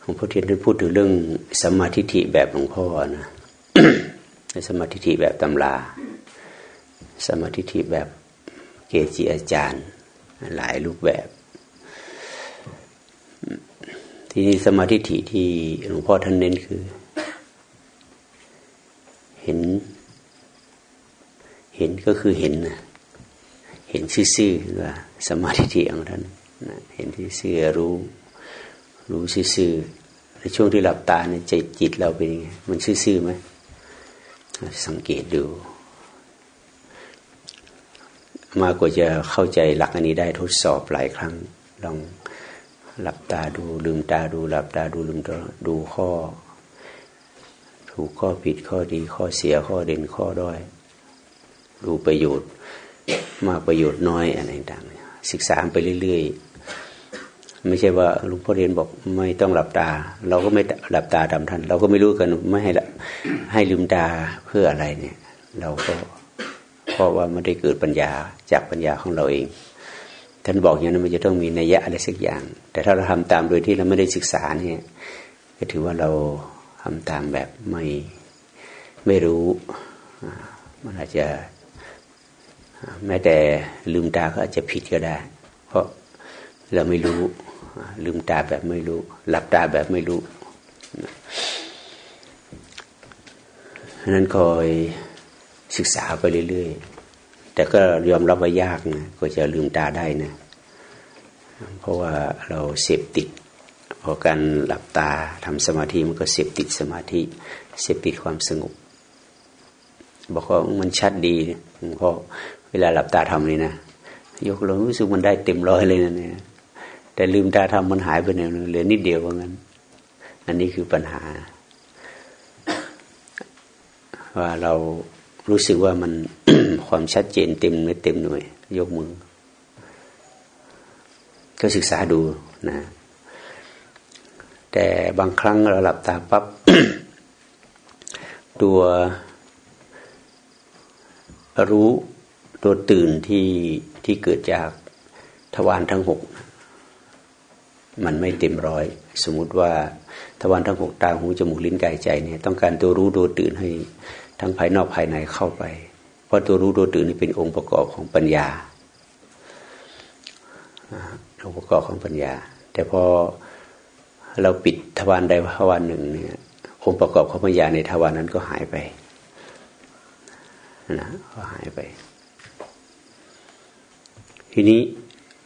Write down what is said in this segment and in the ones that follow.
หลวงพ่อเทียนท่านพูดถึงเรื่องสมาธิิแบบหลวงพ่อนะสมาธิิแบบตำรา สมาธิิแบบเกจิอาจารย์ หลายรูปแบบ ทีนี้สมาธิิที่หลวงพ่อท่านเน้นคือ เห็น เห็นก็คือเห็นนะเห็นซื่อๆว่าสมาธิของท่านเห็นซื่อรู้ รู้ซื่อในช่วงที่หลับตาเนี่ยใจจิตเราเป็นยังไงมันซื่อๆไหมสังเกตดู มากกว่าจะเข้าใจหลักอันนี้ได้ทดสอบหลายครั้ง ลองหลับตาดู ลืมตาดูหลับตาดูลืมตาดูข้อ ถูกข้อผิดข้อดีข้อเสียข้อเด่นข้อด้อยดูประโยชน์ มากประโยชน์น้อยอะไรต่างๆศึกษาไปเรื่อยๆ ไม่ใช่ว่าหลวงพ่อเรียนบอกไม่ต้องหลับตา เราก็ไม่หลับตาดำท่านเราก็ไม่รู้กันไม่ให้ให้ลืมตาเพื่ออะไรเนี่ย เราก็เพราะว่าไม่ได้เกิดปัญญาจากปัญญาของเราเอง ท่านบอกอย่างนั้นมันจะต้องมีนัยยะอะไรสักอย่าง แต่ถ้าเราทำตามโดยที่เราไม่ได้ศึกษาเนี่ยก็ถือว่าเราทำตามแบบไม่ไม่รู้มันอาจจะแม้แต่ลืมตาก็อาจจะผิดก็ได้ เพราะเราไม่รู้ ลืมตาแบบไม่รู้ หลับตาแบบไม่รู้นั้นคอยศึกษาไปเรื่อยๆ แต่ก็ยอมรับว่ายากนะก็จะลืมตาได้นะ เพราะว่าเราเสพติด พอการหลับตาทำสมาธิมันก็เสพติดสมาธิ เสพติดความสงบ บอกว่ามันชัดดีเพราะเวลาหลับตาทำนี่นะ ยกเลงรู้สึกมันได้เต็มร้อยเลยนะเนี่ย แต่ลืมตาทำมันหายไปเนี่ยเหลือนิดเดียวว่างั้น อันนี้คือปัญหา ว่าเรารู้สึกว่ามันความชัดเจนเต็มไม่เต็มหน่วย ยกมือ ก็ศึกษาดูนะ แต่บางครั้งเราหลับตาปับ๊บตัวรู้ตัวตื่นที่ที่เกิดจากทวารทั้งหก มันไม่เต็มร้อย สมมุติว่าทวารทั้งหกตาหูจมูกลิ้นกายใจเนี่ยต้องการตัวรู้ตัวตื่นให้ทั้งภายนอกภายในเข้าไป เพราะตัวรู้ตัวตื่นนี่เป็นองค์ประกอบของปัญญาองค์ประกอบของปัญญา แต่พอเราปิดทวารใดทวารหนึ่งเนี่ยองค์ประกอบของปัญญาในทวารนั้นก็หายไปนะก็หายไป ทีนี้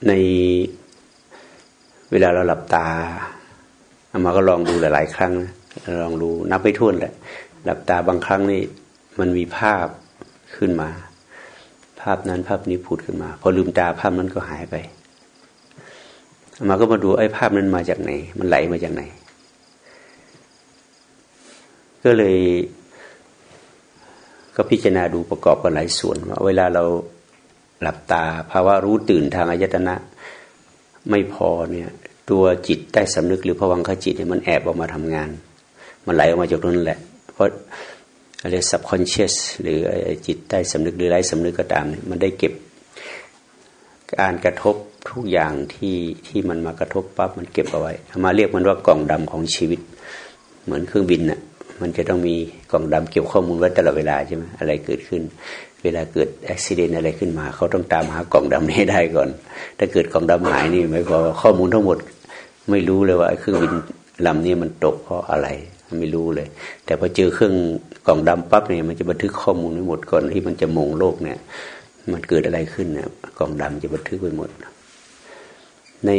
ใน เวลาเราหลับตาอามาก็ลองดูหลาย ๆ ครั้งนะลองดูนับไปทุ่นแหละ หลับตาบางครั้งนี่มันมีภาพขึ้นมา ภาพนั้นภาพนี้พูดขึ้นมา พอลืมตาภาพนั้นก็หายไปอามาก็มาดูไอ้ภาพนั้นมาจากไหน มันไหลมาจากไหน ก็เลยก็พิจารณาดูประกอบกันหลายส่วนว่าเวลาเราหลับตาภาวะรู้ตื่นทางอายตนะ ไม่พอเนี่ย ตัวจิตใต้สำนึกหรือพวังคจิตเนี่ยมันแอบออกมาทำงาน มันไหลออกมาจากนั้นแหละ เพราะอะไร subconscious หรือจิตใต้สำนึกหรือไร้สำนึกก็ตามเนี่ยมันได้เก็บการกระทบทุกอย่างที่ที่มันมากระทบปั๊บมันเก็บเอาไว้มาเรียกมันว่ากล่องดำของชีวิต เหมือนเครื่องบินน่ะมันจะต้องมีกล่องดำเก็บข้อมูลไว้ตลอดเวลาใช่ไหมอะไรเกิดขึ้น เวลาเกิดอุบิเหตุอะไรขึ้นมา เขาต้องตามหากล่องดำนี้ได้ก่อน ถ้าเกิดกล่องดำหายนี่ไม่พอข้อมูลทั้งหมด ไม่รู้เลยว่าเครื่องบินลำนี้มันตกเพราะอะไรไม่รู้เลย แต่พอเจอเครื่องกล่องดำปั๊บเนี่ยมันจะบันทึกข้อมูลไว้หมดก่อนที่มันจะโหม่งโลกเนี่ย มันเกิดอะไรขึ้นเนี่ยกล่องดำจะบันทึกไว้หมด ใน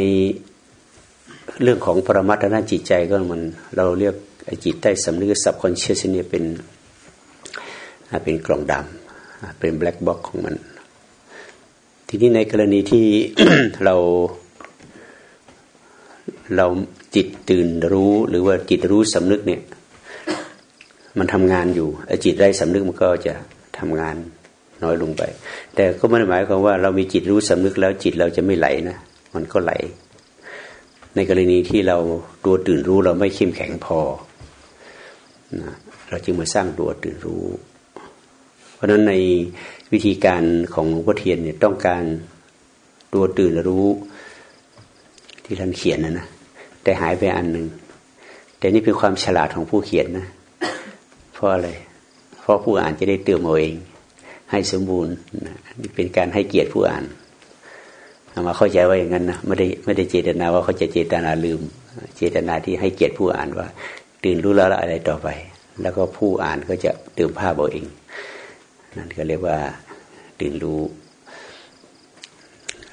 เรื่องของปรมัตถนาจิตใจก็มันเราเรียกจิตใต้สำนึก subconscious เนี่ยเป็นเป็นกล่องดำ เป็น black box ของมัน ทีนี้ในกรณีที่เราเราจิตตื่นรู้หรือว่าจิตรู้สำนึกเนี่ย มันทำงานอยู่ไอ้จิตได้สำนึกมันก็จะทำงานน้อยลงไป แต่ก็ไม่ได้หมายความว่าเรามีจิตรู้สำนึกแล้วจิตเราจะไม่ไหลนะมันก็ไหล ในกรณีที่เราตัวตื่นรู้เราไม่เข้มแข็งพอนะเราจึงมาสร้างตัวตื่นรู้ เพราะฉะนั้นในวิธีการของหลวงพ่อเทียนเนี่ยต้องการตัวตื่นรู้ที่ท่านเขียนนะนะแต่หายไปอันหนึ่งแต่นี่เป็นความฉลาดของผู้เขียนนะเพราะอะไรเพราะผู้อ่านจะได้เติมเอาเอง ให้สมบูรณ์นี่เป็นการให้เกียรติผู้อ่านมาเข้าใจว่าอย่างนั้นนะไม่ได้ไม่ได้เจตนาว่าเขาจะเจตนาลืม เจตนาที่ให้เกียรติผู้อ่านว่า ตื่นรู้แล้วอะไรต่อไป แล้วก็ผู้อ่านก็จะเติมภาพเอาเอง นั่นก็เรียกว่าตื่นรู้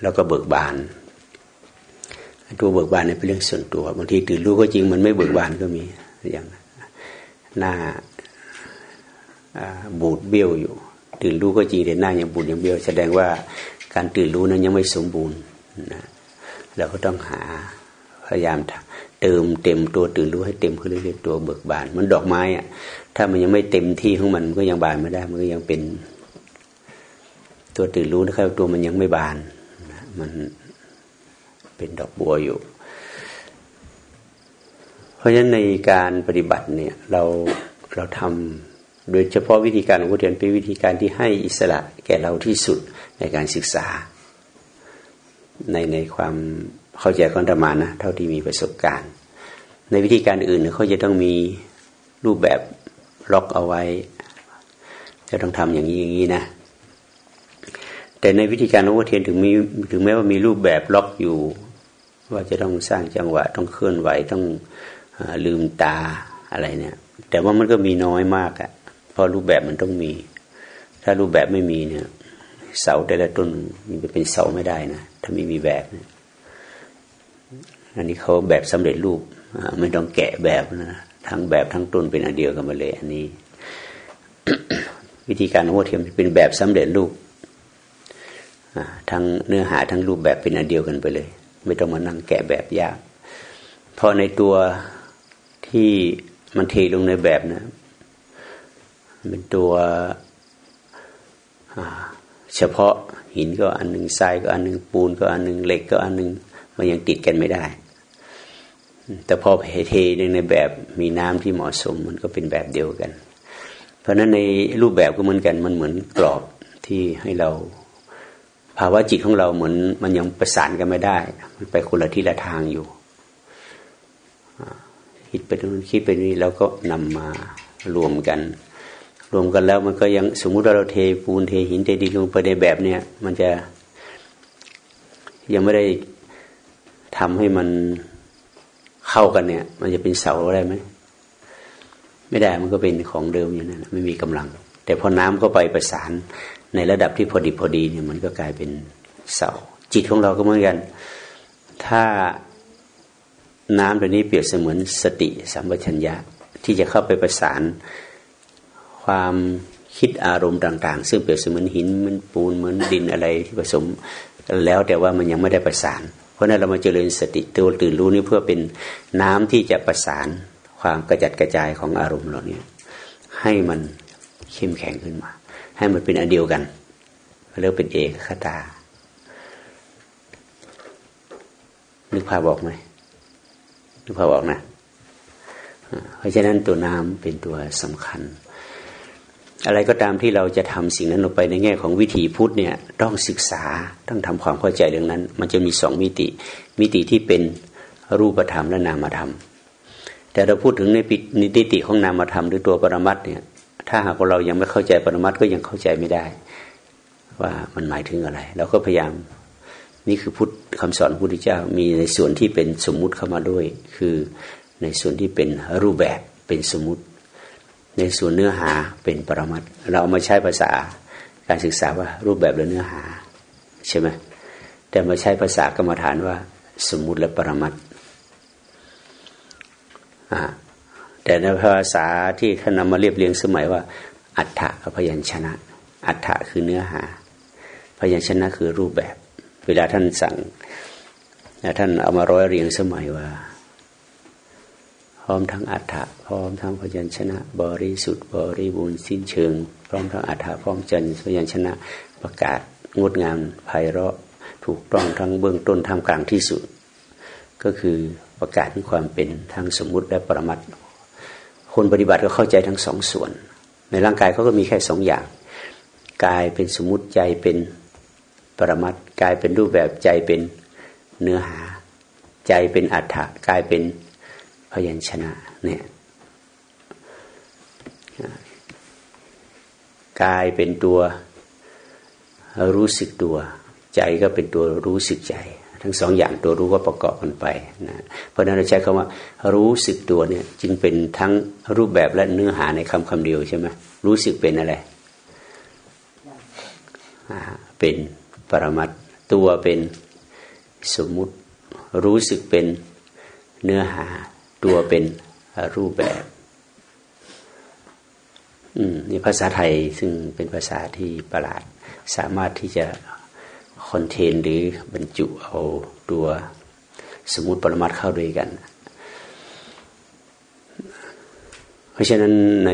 แล้วก็เบิกบานตัวเบิกบานเนี่ยเป็นเรื่องส่วนตัวบางทีตื่นรู้ก็จริงมันไม่เบิกบานก็มีอย่างหน้าบูดเบี้ยวอยู่ ตื่นรู้ก็จริงแต่หน้ายังบูดยังเบี้ยว แสดงว่าการตื่นรู้นั้นยังไม่สมบูรณ์นะเราก็ต้องหาพยายามเติมเต็มตัวตื่นรู้ให้เต็มขึ้นเรื่อยๆตัวเบิกบานมันดอกไม้อะ ถ้ามันยังไม่เต็มที่ของมันก็ยังบานไม่ได้ มันก็ยังเป็น ตัวตื่นรู้นะครับ ตัวมันยังไม่บาน มันเป็นดอกบัวอยู่ เพราะฉะนั้นในการปฏิบัติเนี่ยเราเราทำโดยเฉพาะวิธีการของพุทธเนเป็นวิธีการที่ให้อิสระแก่เราที่สุดในการศึกษา ในในความเข้าใจของธรรมานะเท่าที่มีประสบการณ์ ในวิธีการอื่นเขาจะต้องมีรูปแบบ ล็อกเอาไว้ จะต้องทำอย่างนี้อย่างนี้นะ แต่ในวิธีการของพุทธเทียนถึงมีถึงแม้ว่ามีรูปแบบล็อกอยู่ ว่าจะต้องสร้างจังหวะต้องเคลื่อนไหวต้องลืมตาอะไรเนี่ย แต่ว่ามันก็มีน้อยมากอะ่ะเพราะรูปแบบมันต้องมี ถ้ารูปแบบไม่มีเนี่ย เสาแต่ละต้นมันจะเป็นเสาไม่ได้นะถ้าไม่มีแบบอันนี้เขาแบบสำเร็จรูปไม่ต้องแกะแบบนะ ทั้งแบบทั้งต้นเป็นอันเดียวกันมาเลย อันนี้ วิธีการโอเทียมเป็นแบบสำเร็จรูปทั้งเนื้อหาทั้งรูปแบบเป็นอันเดียวกันไปเลย ไม่ต้องมานั่งแกะแบบยากเพราะในตัวที่มันเทลงในแบบนะเป็นตัวเฉพาะหินก็อันหนึ่งทรายก็อันหนึ่งปูนก็อันหนึ่งเหล็กก็อันหนึ่งมันยังติดกันไม่ได้ แต่พอเทในแบบมีน้ำที่เหมาะสมมันก็เป็นแบบเดียวกัน เพราะฉะนั้นในรูปแบบก็เหมือนกันมันเหมือนกรอบที่ให้เราภาวะจิตของเราเหมือนมันยังประสานกันไม่ได้ มันไปคนละที่ละทางอยู่ คิดไปตรงนั้นคิดไปนี้แล้วก็นำมารวมกัน รวมกันแล้วมันก็ยังสมมุติว่าเราเทปูนเทหินเทดินลงไปในแบบเนี้ยมันจะยังไม่ได้ทำให้มัน เข้ากันเนี่ย มันจะเป็นเสาได้ไหมไม่ได้มันก็เป็นของเดิมอยู่นั่นไม่มีกำลัง แต่พอน้ำเข้าไปประสานในระดับที่พอดีพอดีเนี่ยมันก็กลายเป็นเสา จิตของเราก็เหมือนกัน ถ้าน้ำตัวนี้เปรียบเสมือนสติสัมปชัญญะที่จะเข้าไปประสานความคิดอารมณ์ต่าง ๆ ซึ่งเปรียบเสมือนหินเหมือนปูนเหมือนดินอะไรที่ผสม แล้วแต่ว่ามันยังไม่ได้ประสาน ราะนั้นเรามาเจริญสติตัวตื่นรู้นี่เพื่อเป็นน้ำที่จะประสานความกระจัดกระจายของอารมณ์เหล่านี้ให้มันเข้มแข็งขึ้นมา ให้มันเป็นอันเดียวกันเรียกเป็นเอกคตา นึกภาพบอกไหมนึกภาพบอกนะ เพราะฉะนั้นตัวน้ำเป็นตัวสำคัญ อะไรก็ตามที่เราจะทำสิ่งนั้นลงไปในแง่ของวิถีพุทธเนี่ยต้องศึกษาต้องทำความเข้าใจเรื่องนั้น มันจะมีสองมิติ มิติที่เป็นรูปธรรมและนามธรรม แต่เราพูดถึงในนิติของนามธรรมหรือตัวปรมัตเนี่ยถ้าหากเรายังไม่เข้าใจปรมัตก็ยังเข้าใจไม่ได้ ว่ามันหมายถึงอะไรเราก็พยายามนี่คือพุทธคำสอนพระพุทธเจ้ามีในส่วนที่เป็นสมมุติเข้ามาด้วย คือในส่วนที่เป็นรูปแบบเป็นสมมุติ ในส่วนเนื้อหาเป็นปรมัตเราเอามาใช้ภาษาการศึกษาว่ารูปแบบและเนื้อหาใช่ไหมแต่มาใช้ภาษากรรมฐานว่า สมมุติและปรมัตแต่ในภาษาที่ท่านนำมาเรียบเรียงสมัยว่า อัฏฐะกับพยัญชนะ อัฏฐะคือเนื้อหา พยัญชนะคือรูปแบบ เวลาท่านสั่งท่านเอามาร้อยเรียงสมัยว่า พร้อมทั้งอัฏฐะพร้อมทั้งพยัญชนะบริสุทธิ์บริบูรณ์สิ้นเชิง พร้อมทั้งอัฏฐะพร้อมจันพยัญชนะประกาศงดงามไพเราะถูกต้องทั้งเบื้องต้นทำกลางที่สุด ก็คือประกาศถึงความเป็นทั้งสมมุติและปรมัตถ์คนปฏิบัติก็เข้าใจทั้งสองส่วน ในร่างกายเขาก็มีแค่สองอย่างกายเป็นสมมุติใจเป็นปรมัตกายเป็นรูปแบบใจเป็นเนื้อหา ใจเป็นอัฏฐะกายเป็น พยัญชนะเนี่ยกายเป็นตัวรู้สึกตัว ใจก็เป็นตัวรู้สึกใจ ทั้งสองอย่างตัวรู้ก็ประกอบกันไปนะเพราะนั้นเราใช้คำว่า รู้สึกตัวเนี่ย จึงเป็นทั้งรูปแบบและเนื้อหาในคำคำเดียวใช่ไหมรู้สึกเป็นอะไรเป็นปรมัตตัวเป็นสมมุติ รู้สึกเป็นเนื้อหา ตัวเป็นรูปแบบ อืมนี่ภาษาไทยซึ่งเป็นภาษาที่ประหลาด สามารถที่จะคอนเทนหรือบรรจุเอาตัวสมมติปรมัตเข้าด้วยกัน เพราะฉะนั้นใน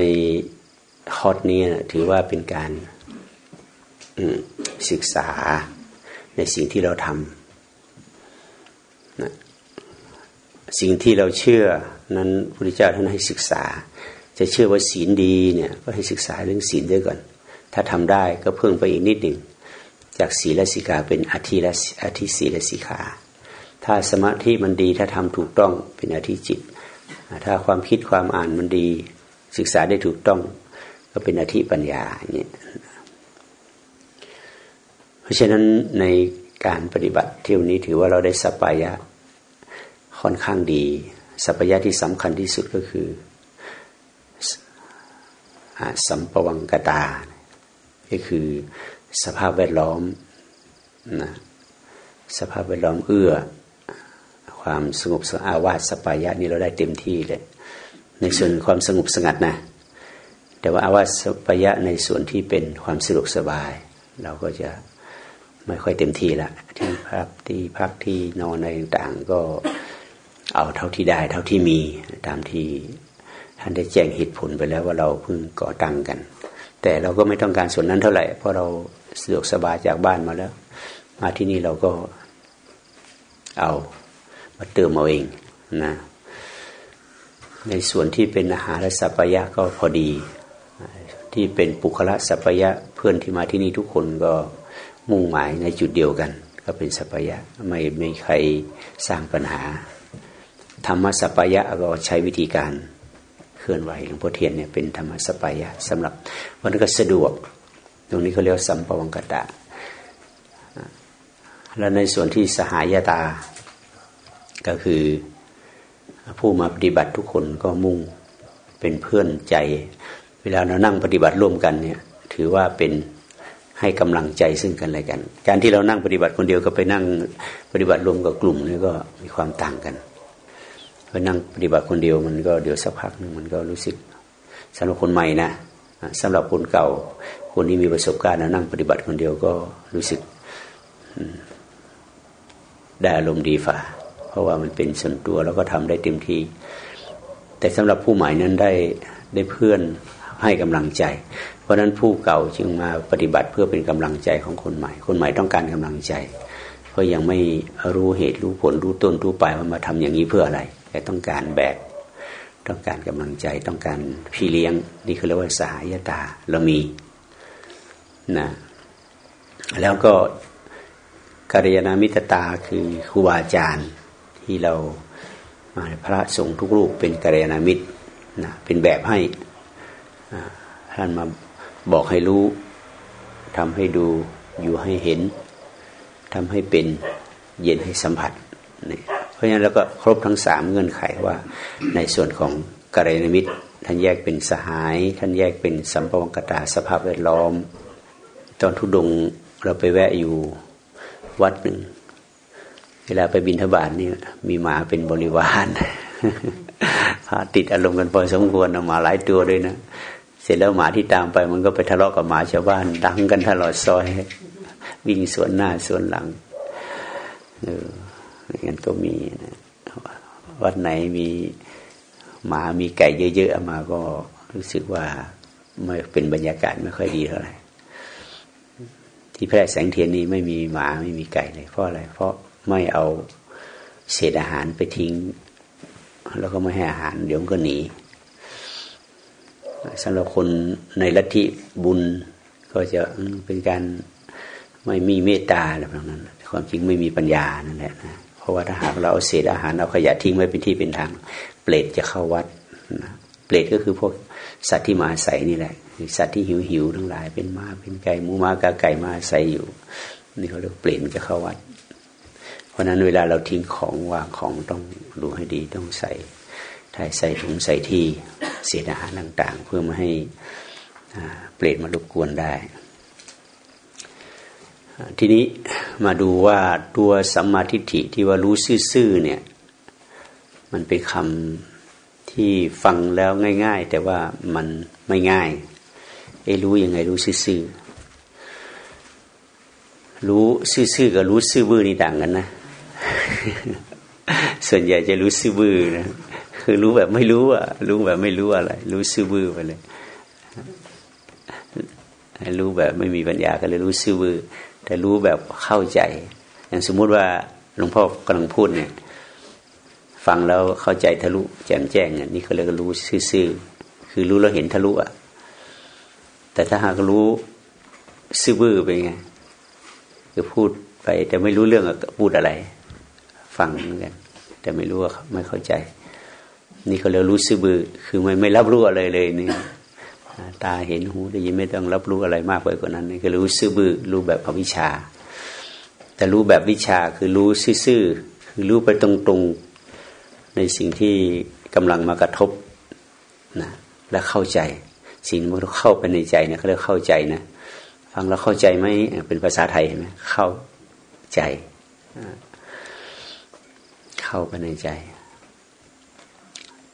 คอร์สนี้ถือว่าเป็นการศึกษาในสิ่งที่เราทำนะ สิ่งที่เราเชื่อนั้นพระพุทธเจ้าท่านให้ศึกษา จะเชื่อว่าศีลดีเนี่ยก็ให้ศึกษาเรื่องศีลด้วยก่อน ถ้าทำได้ก็เพิ่มไปอีกนิดหนึ่งจากศีลสิกาเป็นอธิละอธิศีลสิกขา ถ้าสมาธิมันดีถ้าทำถูกต้องเป็นอธิจิต ถ้าความคิดความอ่านมันดี ศึกษาได้ถูกต้อง ก็เป็นอธิปัญญาเนี่ยเพราะฉะนั้นในการปฏิบัติเที่ยวนี้ถือว่าเราได้สัพพายะ ค่อนข้างดี สัพพายะที่สำคัญที่สุดก็คือสัมปวังกตา ก็คือสภาพแวดล้อมนะสภาพแวดล้อมเอื้อ ความสงบสอาวาสสปายะนี่เราได้เต็มที่เลย ในส่วนความสงบสงัดนะ แต่ว่าอาวาสสปายะในส่วนที่เป็นความสะดวกสบาย เราก็จะไม่ค่อยเต็มที่ละที่พักที่พักที่นอนในต่างๆก็ เอาเท่าที่ได้ เท่าที่มีตามที่ท่านได้แจ้งเหตุผลไปแล้วว่าเราเพิ่งก่อตั้งกัน แต่เราก็ไม่ต้องการส่วนนั้นเท่าไหร่เพราะเราสะดวกสบายจากบ้านมาแล้ว มาที่นี่เราก็เอามาเติมเอาเองนะในส่วนที่เป็นอาหารและสัพยะก็พอดี ที่เป็นปุคละสัพยะเพื่อนที่มาที่นี่ทุกคนก็มุ่งหมายในจุดเดียวกัน ก็เป็นสัพยะไม่ไม่ใครสร้างปัญหา ธรรมสัพยะก็ใช้วิธีการเคลื่อนไหวหลวงพ่อเทียนเนี่ยเป็นธรรมสัพยะสำหรับวันก็สะดวก ตรงนี้เขาเรียกสัมปวังกตะ และในส่วนที่สหายตา ก็คือผู้มาปฏิบัติทุกคนก็มุ่งเป็นเพื่อนใจ เวลาเรานั่งปฏิบัติร่วมกันเนี่ยถือว่าเป็นให้กำลังใจซึ่งกันและกัน การที่เรานั่งปฏิบัติคนเดียวก็ไปนั่งปฏิบัติรวมกับกลุ่มนี่ก็มีความต่างกัน ไปนั่งปฏิบัติคนเดียวมันก็เดี๋ยวสักพักนึงมันก็รู้สึกสำหรับคนใหม่นะสำหรับคนเก่า คนที่มีประสบการณ์นั่งปฏิบัติคนเดียวก็รู้สึกได้อารมณ์ดีฝ่า เพราะว่ามันเป็นส่วนตัวแล้วก็ทำได้เต็มที่ แต่สำหรับผู้ใหม่นั้นได้ได้เพื่อนให้กำลังใจ เพราะฉะนั้นผู้เก่าจึงมาปฏิบัติเพื่อเป็นกำลังใจของคนใหม่ คนใหม่ต้องการกำลังใจ เพราะยังไม่รู้เหตุรู้ผลรู้ต้นรู้ปลายว่ามาทำอย่างนี้เพื่ออะไร แต่ต้องการแบกต้องการกำลังใจต้องการพี่เลี้ยง นี่คือเรียกว่าสายตาเรามีนะแล้วก็กัลยาณมิตรตาคือครูบาอาจารย์ที่เราพระสงฆ์ทุกรูปเป็นกัลยาณมิตรนะเป็นแบบให้ท่านมาบอกให้รู้ทำให้ดูอยู่ให้เห็นทำให้เป็นเย็นให้สัมผัสนี่ ราะฉะนั้นแล้วก็ครบทั้งสามเงื่อนไขว่า ในส่วนของกัลยาณมิตร ท่านแยกเป็นสหาย ท่านแยกเป็นสัมปวังกตาสภาพแวดล้อม ตอนทุดงเราไปแวะอยู่วัดหนึ่งเวลาไปบินทบาทนี่มีหมาเป็นบริวารพาติดอารมณ์กันพอสมควรเอามาหลายตัวด้วยนะเสร็จแล้วหมาที่ตามไป มันก็ไปทะเลาะกับหมาชาวบ้าน ดังกันตลอดซอย วิ่งสวนหน้าสวนหลังเออ งั้นก็มีนะวัดไหนมีหมามีไก่เยอะๆมาก็รู้สึกว่าไม่เป็นบรรยากาศไม่ค่อยดีเท่าไหร่ที่แพร่แสงเทียนนี้ไม่มีหมาไม่มีไก่เลยเพราะอะไร เพราะไม่เอาเศษอาหารไปทิ้ง แล้วก็ไม่ให้อาหาร เดี๋ยวก็หนีสำหรับคนในลัทธิบุญก็จะเป็นการไม่มีเมตตาอะไรแบบนั้น ความจริงไม่มีปัญญานั่นแหละนะ ราะว่าถ้าหากเราเอาเศษอาหารเอาขยะทิ้งไว้เป็นที่เป็นทาง เปรตจะเข้าวัดนะเปรตก็คือพวกสัตว์ที่มาอาศัยนี่แหละสัตว์ที่หิวหิวทั้งหลาย เป็นม้าเป็นไก่มูม้ากาไก่มาอาศัยอยู่ นี่เขาเรียกเปรตจะเข้าวัด เพราะนั้นเวลาเราทิ้งของวางของต้องดูให้ดีต้องใส่ถ่ายใส่ถุงใส่ที่เศษอาหารต่าง ๆ เพื่อไม่ให้เปรตมารบกวนได้ ทีนี้มาดูว่าตัวสัมมาทิฏฐิที่ว่ารู้ซื่อเนี่ย มันเป็นคำที่ฟังแล้วง่าย ๆ แต่ว่ามันไม่ง่ายไอ้รู้ยังไงรู้ซื่อรู้ซื่อๆกับรู้ซื่อบื้อนี่ต่างกันนะ ส่วนใหญ่จะรู้ซื่อบื้อนะคือรู้แบบไม่รู้อะรู้แบบไม่รู้อะไร รู้ซื่อบื้อไปเลยรู้แบบไม่มีปัญญาก็เลยรู้ซื่อบื้อ แต่รู้แบบเข้าใจ อย่างสมมุติว่าหลวงพ่อกำลังพูดเนี่ย ฟังแล้วเข้าใจทะลุแจ่มแจ้งเนี่ยนี่เขาเรียกรู้ซื่อๆคือรู้แล้วเห็นทะลุอะแต่ถ้าหากรู้ซื่อบื้อไปไงคือพูดไปแต่ไม่รู้เรื่องพูดอะไร ฟังเหมือนกันแต่ไม่รู้ว่าไม่เข้าใจ นี่เขาเรียกรู้ซื่อบื้อคือไม่ไม่รับรู้อะไรเลยนี่ ตาเห็นหูได้ยินไม่ต้องรับรู้อะไรมากไปกว่านั้นนี่คือรู้ซื่อบื้อรู้แบบอวิชชา แต่รู้แบบวิชาคือรู้ซื่อคือรู้ไปตรงๆในสิ่งที่กำลังมากระทบนะและเข้าใจ สิ่งมันเข้าไปในใจเนี่ยเขาเรียกเข้าใจนะฟังแล้วเข้าใจไหมเป็นภาษาไทยเห็นไหมเข้าใจเข้าไปในใจ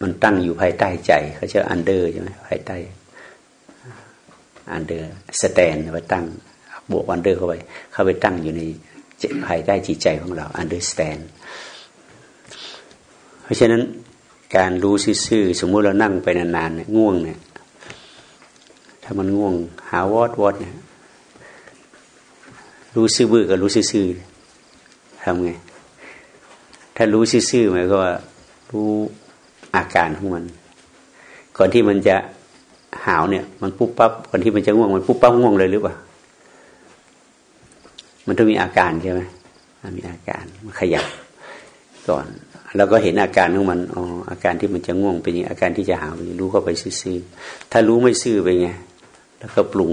มันตั้งอยู่ภายใต้ใจเขาจะ under ใช่ไหมภายใต้ understand ไปตั้งบวก under เข้าไปเข้าไปตั้งอยู่ในภายใต้จิตใจของเรา understand เพราะฉะนั้นการรู้ซื่อสมมุติเรานั่งไปนานๆเนี่ยง่วงเนี่ย ถ้ามันง่วง หาวอดวอดเนี่ยรู้ซื่อบื้อกับรู้ซื่อทำไง ถ้ารู้ซื่อๆหมายก็ว่ารู้อาการของมัน ก่อนที่มันจะ หาวเนี่ย มันปุ๊บปั๊บก่อนที่มันจะง่วงมันปุ๊บปั๊บง่วงเลยหรือเปล่ามันต้องมีอาการใช่ไหมมีอาการมันขยับก่อนแล้วก็เห็นอาการของมันอ๋ออาการที่มันจะง่วงเป็นอยังอาการที่จะหาวรู้เข้าไปซื่อๆถ้ารู้ไม่ซื่อไปไงแล้วก็ปรุง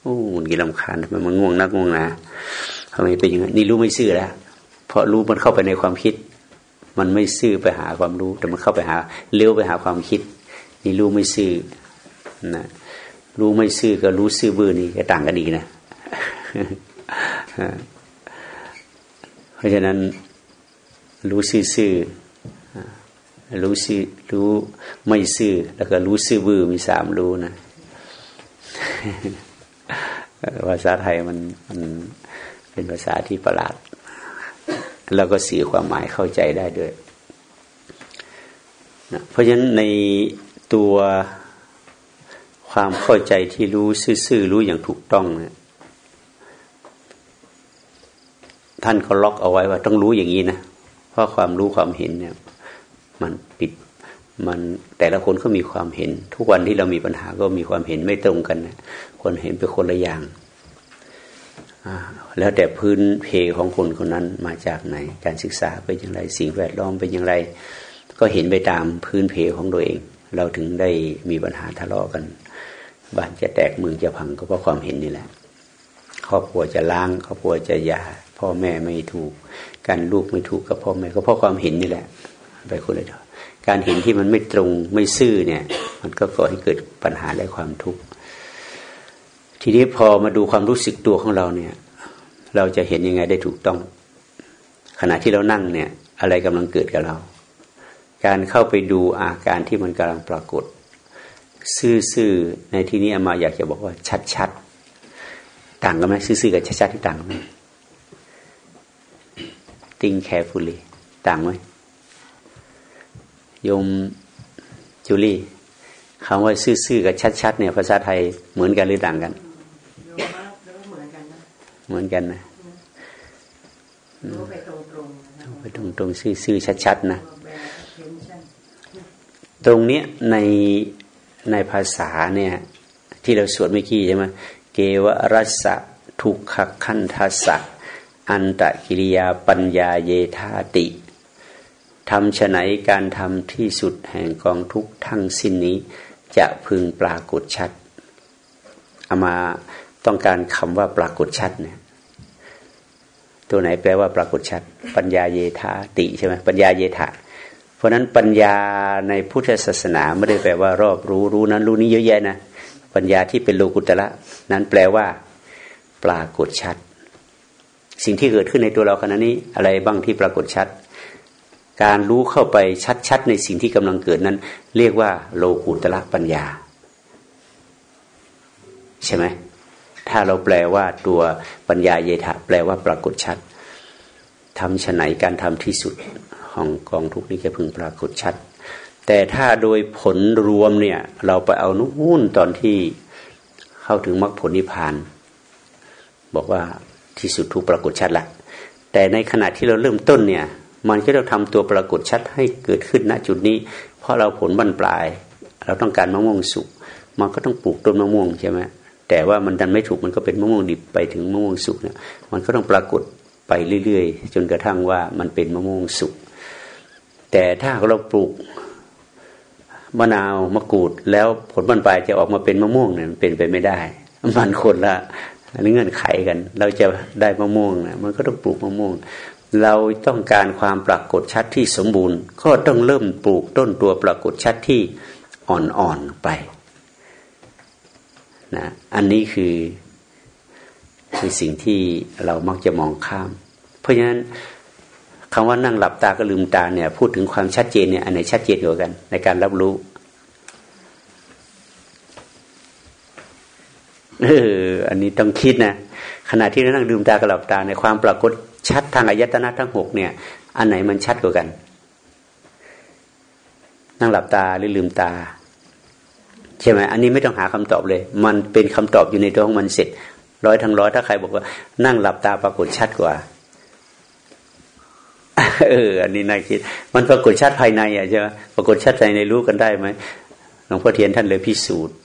โอ้มันกี่ลำคาญทำไมมันง่วงนักง่วงนะทำไมเป็นอย่างนี้นี่รู้ไม่ซื่อแล้วเพราะรู้มันเข้าไปในความคิด มันไม่ซื่อไปหาความรู้ แต่มันเข้าไปหาเลี้ยวไปหาความคิด นี่รู้ไม่ซื่อ นะรู้ไม่ซื่อกับรู้ซื่อบื้อนี่จะต่างกันดีนะ เพราะฉะนั้นรู้ซื่อรู้ซื่อรู้ไม่ซื่อ แล้วก็รู้ซื่อบื้อมีสามรู้นะ ภาษาไทยมันมันเป็นภาษาที่ประหลาด แล้วก็สื่อความหมายเข้าใจได้ด้วยนะเพราะฉะนั้นในตัว ความเข้าใจที่รู้ซื่อๆรู้อย่างถูกต้องเนี่ยท่านเขาล็อกเอาไว้ว่าต้องรู้อย่างนี้นะเพราะความรู้ความเห็นเนี่ย มันปิดมันแต่ละคนก็มีความเห็น ทุกวันที่เรามีปัญหาก็มีความเห็นไม่ตรงกันนะคนเห็นเป็นคนละอย่างแล้วแต่พื้นเพของคนคนนั้นมาจากไหน การศึกษาเป็นอย่างไร สิ่งแวดล้อมเป็นอย่างไร ก็เห็นไปตามพื้นเพของตัวเอง เราถึงได้มีปัญหาทะเลาะกัน บ้านจะแตกเมืองจะพังก็เพราะความเห็นนี่แหละ ครอบครัวจะล้างครอบครัวจะยาพ่อแม่ไม่ถูก การลูกไม่ถูกกับพ่อแม่ก็เพราะความเห็นนี่แหละ ไปคนละการเห็นที่มันไม่ตรงไม่ซื่อเนี่ย มันก็ก่อให้เกิดปัญหาและความทุกข์ทีนี้พอมาดูความรู้สึกตัวของเราเนี่ย เราจะเห็นยังไงได้ถูกต้อง ขณะที่เรานั่งเนี่ย อะไรกำลังเกิดกับเรา การเข้าไปดูอาการที่มันกำลังปรากฏ ซื่อๆในที่นี้อามาอยากจะบอกว่าชัดๆ ต่างกันไหมซื่อๆกับชัดๆที่ต่างกันไหม think carefully ต่างไหมโยมจูลี่คำว่าซื่อๆกับชัดๆเนี่ยภาษาไทยเหมือนกันหรือต่างกัน เหมือนกันนะไปตรงตรงซื่อๆชัดๆนะ ตรงเนี้ยใน ในภาษาเนี่ย ที่เราสวดเมื่อกี้ใช่ไหมเกวรัสะทุกขคันทัสะอันตะกิริยาปัญญาเยธาติทำฉไหนการทำที่สุดแห่งกองทุกทั้งสิ้นนี้ จะพึงปรากฏชัดเอามาต้องการคำว่าปรากฏชัดเนี่ยตัวไหนแปลว่าปรากฏชัด ปัญญาเยธาติใช่ไหมปัญญาเยธา ราะนั้นปัญญาในพุทธศาสนาไม่ได้แปลว่ารอบรู้รู้นั้นรู้นี้เยอะแยะนะปัญญาที่เป็นโลกุตระนั้นแปลว่า ปรากฏชัด สิ่งที่เกิดขึ้นในตัวเราขณะนี้อะไรบ้างที่ปรากฏชัด การรู้เข้าไปชัดๆในสิ่งที่กำลังเกิดนั้น เรียกว่า โลกุตระปัญญา ใช่ไหมถ้าเราแปลว่าตัวปัญญาเยธะแปลว่าปรากฏชัดทำฉไหนการทำที่สุด ของกองทุกนี้จะพึงปรากฏชัด แต่ถ้าโดยผลรวมเนี่ย เราไปเอานุ่นตอนที่เข้าถึงมรรคผลนิพพาน บอกว่าที่สุดทุกปรากฏชัดละแต่ในขณะที่เราเริ่มต้นเนี่ย มันก็ต้องทำตัวปรากฏชัดให้เกิดขึ้นณจุดนี้ เพราะเราผลบรรปลาย เราต้องการมะม่วงสุกมันก็ต้องปลูกต้นมะม่วงใช่ไหมแต่ว่ามันดันไม่ถูกมันก็เป็นมะม่วงดิบไปถึงมะม่วงสุกเนี่ยมันก็ต้องปรากฏไปเรื่อยๆ จนกระทั่งว่ามันเป็นมะม่วงสุก แต่ถ้าเราปลูกมะนาวมะกรูด แล้วผลบรรปลายจะออกมาเป็นมะม่วงเนี่ยมันเป็นไปไม่ได้ มันคนละเงื่อนไขกัน เราจะได้มะม่วงเนี่ยมันก็ต้องปลูกมะม่วง เราต้องการความปรากฏชัดที่สมบูรณ์ ก็ต้องเริ่มปลูกต้นตัวปรากฏชัดที่อ่อนๆไปนะอันนี้คือคือสิ่งที่เรามักจะมองข้าม เพราะฉะนั้น คำว่านั่งหลับตาก็ลืมตาเนี่ย พูดถึงความชัดเจนเนี่ยอันไหนชัดเจนกว่ากัน ในการรับรู้เอออันนี้ต้องคิดนะขณะที่เรานั่งลืมตากับหลับตาในความปรากฏชัดทางอายตนะทั้งหกเนี่ย อันไหนมันชัดกว่ากัน นั่งหลับตาหรือลืมตาใช่ไหมอันนี้ไม่ต้องหาคำตอบเลย มันเป็นคำตอบอยู่ในตัวของมันเสร็จ ร้อยทั้งร้อยถ้าใครบอกว่า นั่งหลับตาปรากฏชัดกว่า เอออันนี้น่าคิด มันปรากฏชัดภายในอะใช่ไหมปรากฏชัดภายในรู้กันได้ไหมหลวงพ่อเทียนท่านเลยพิสูจน์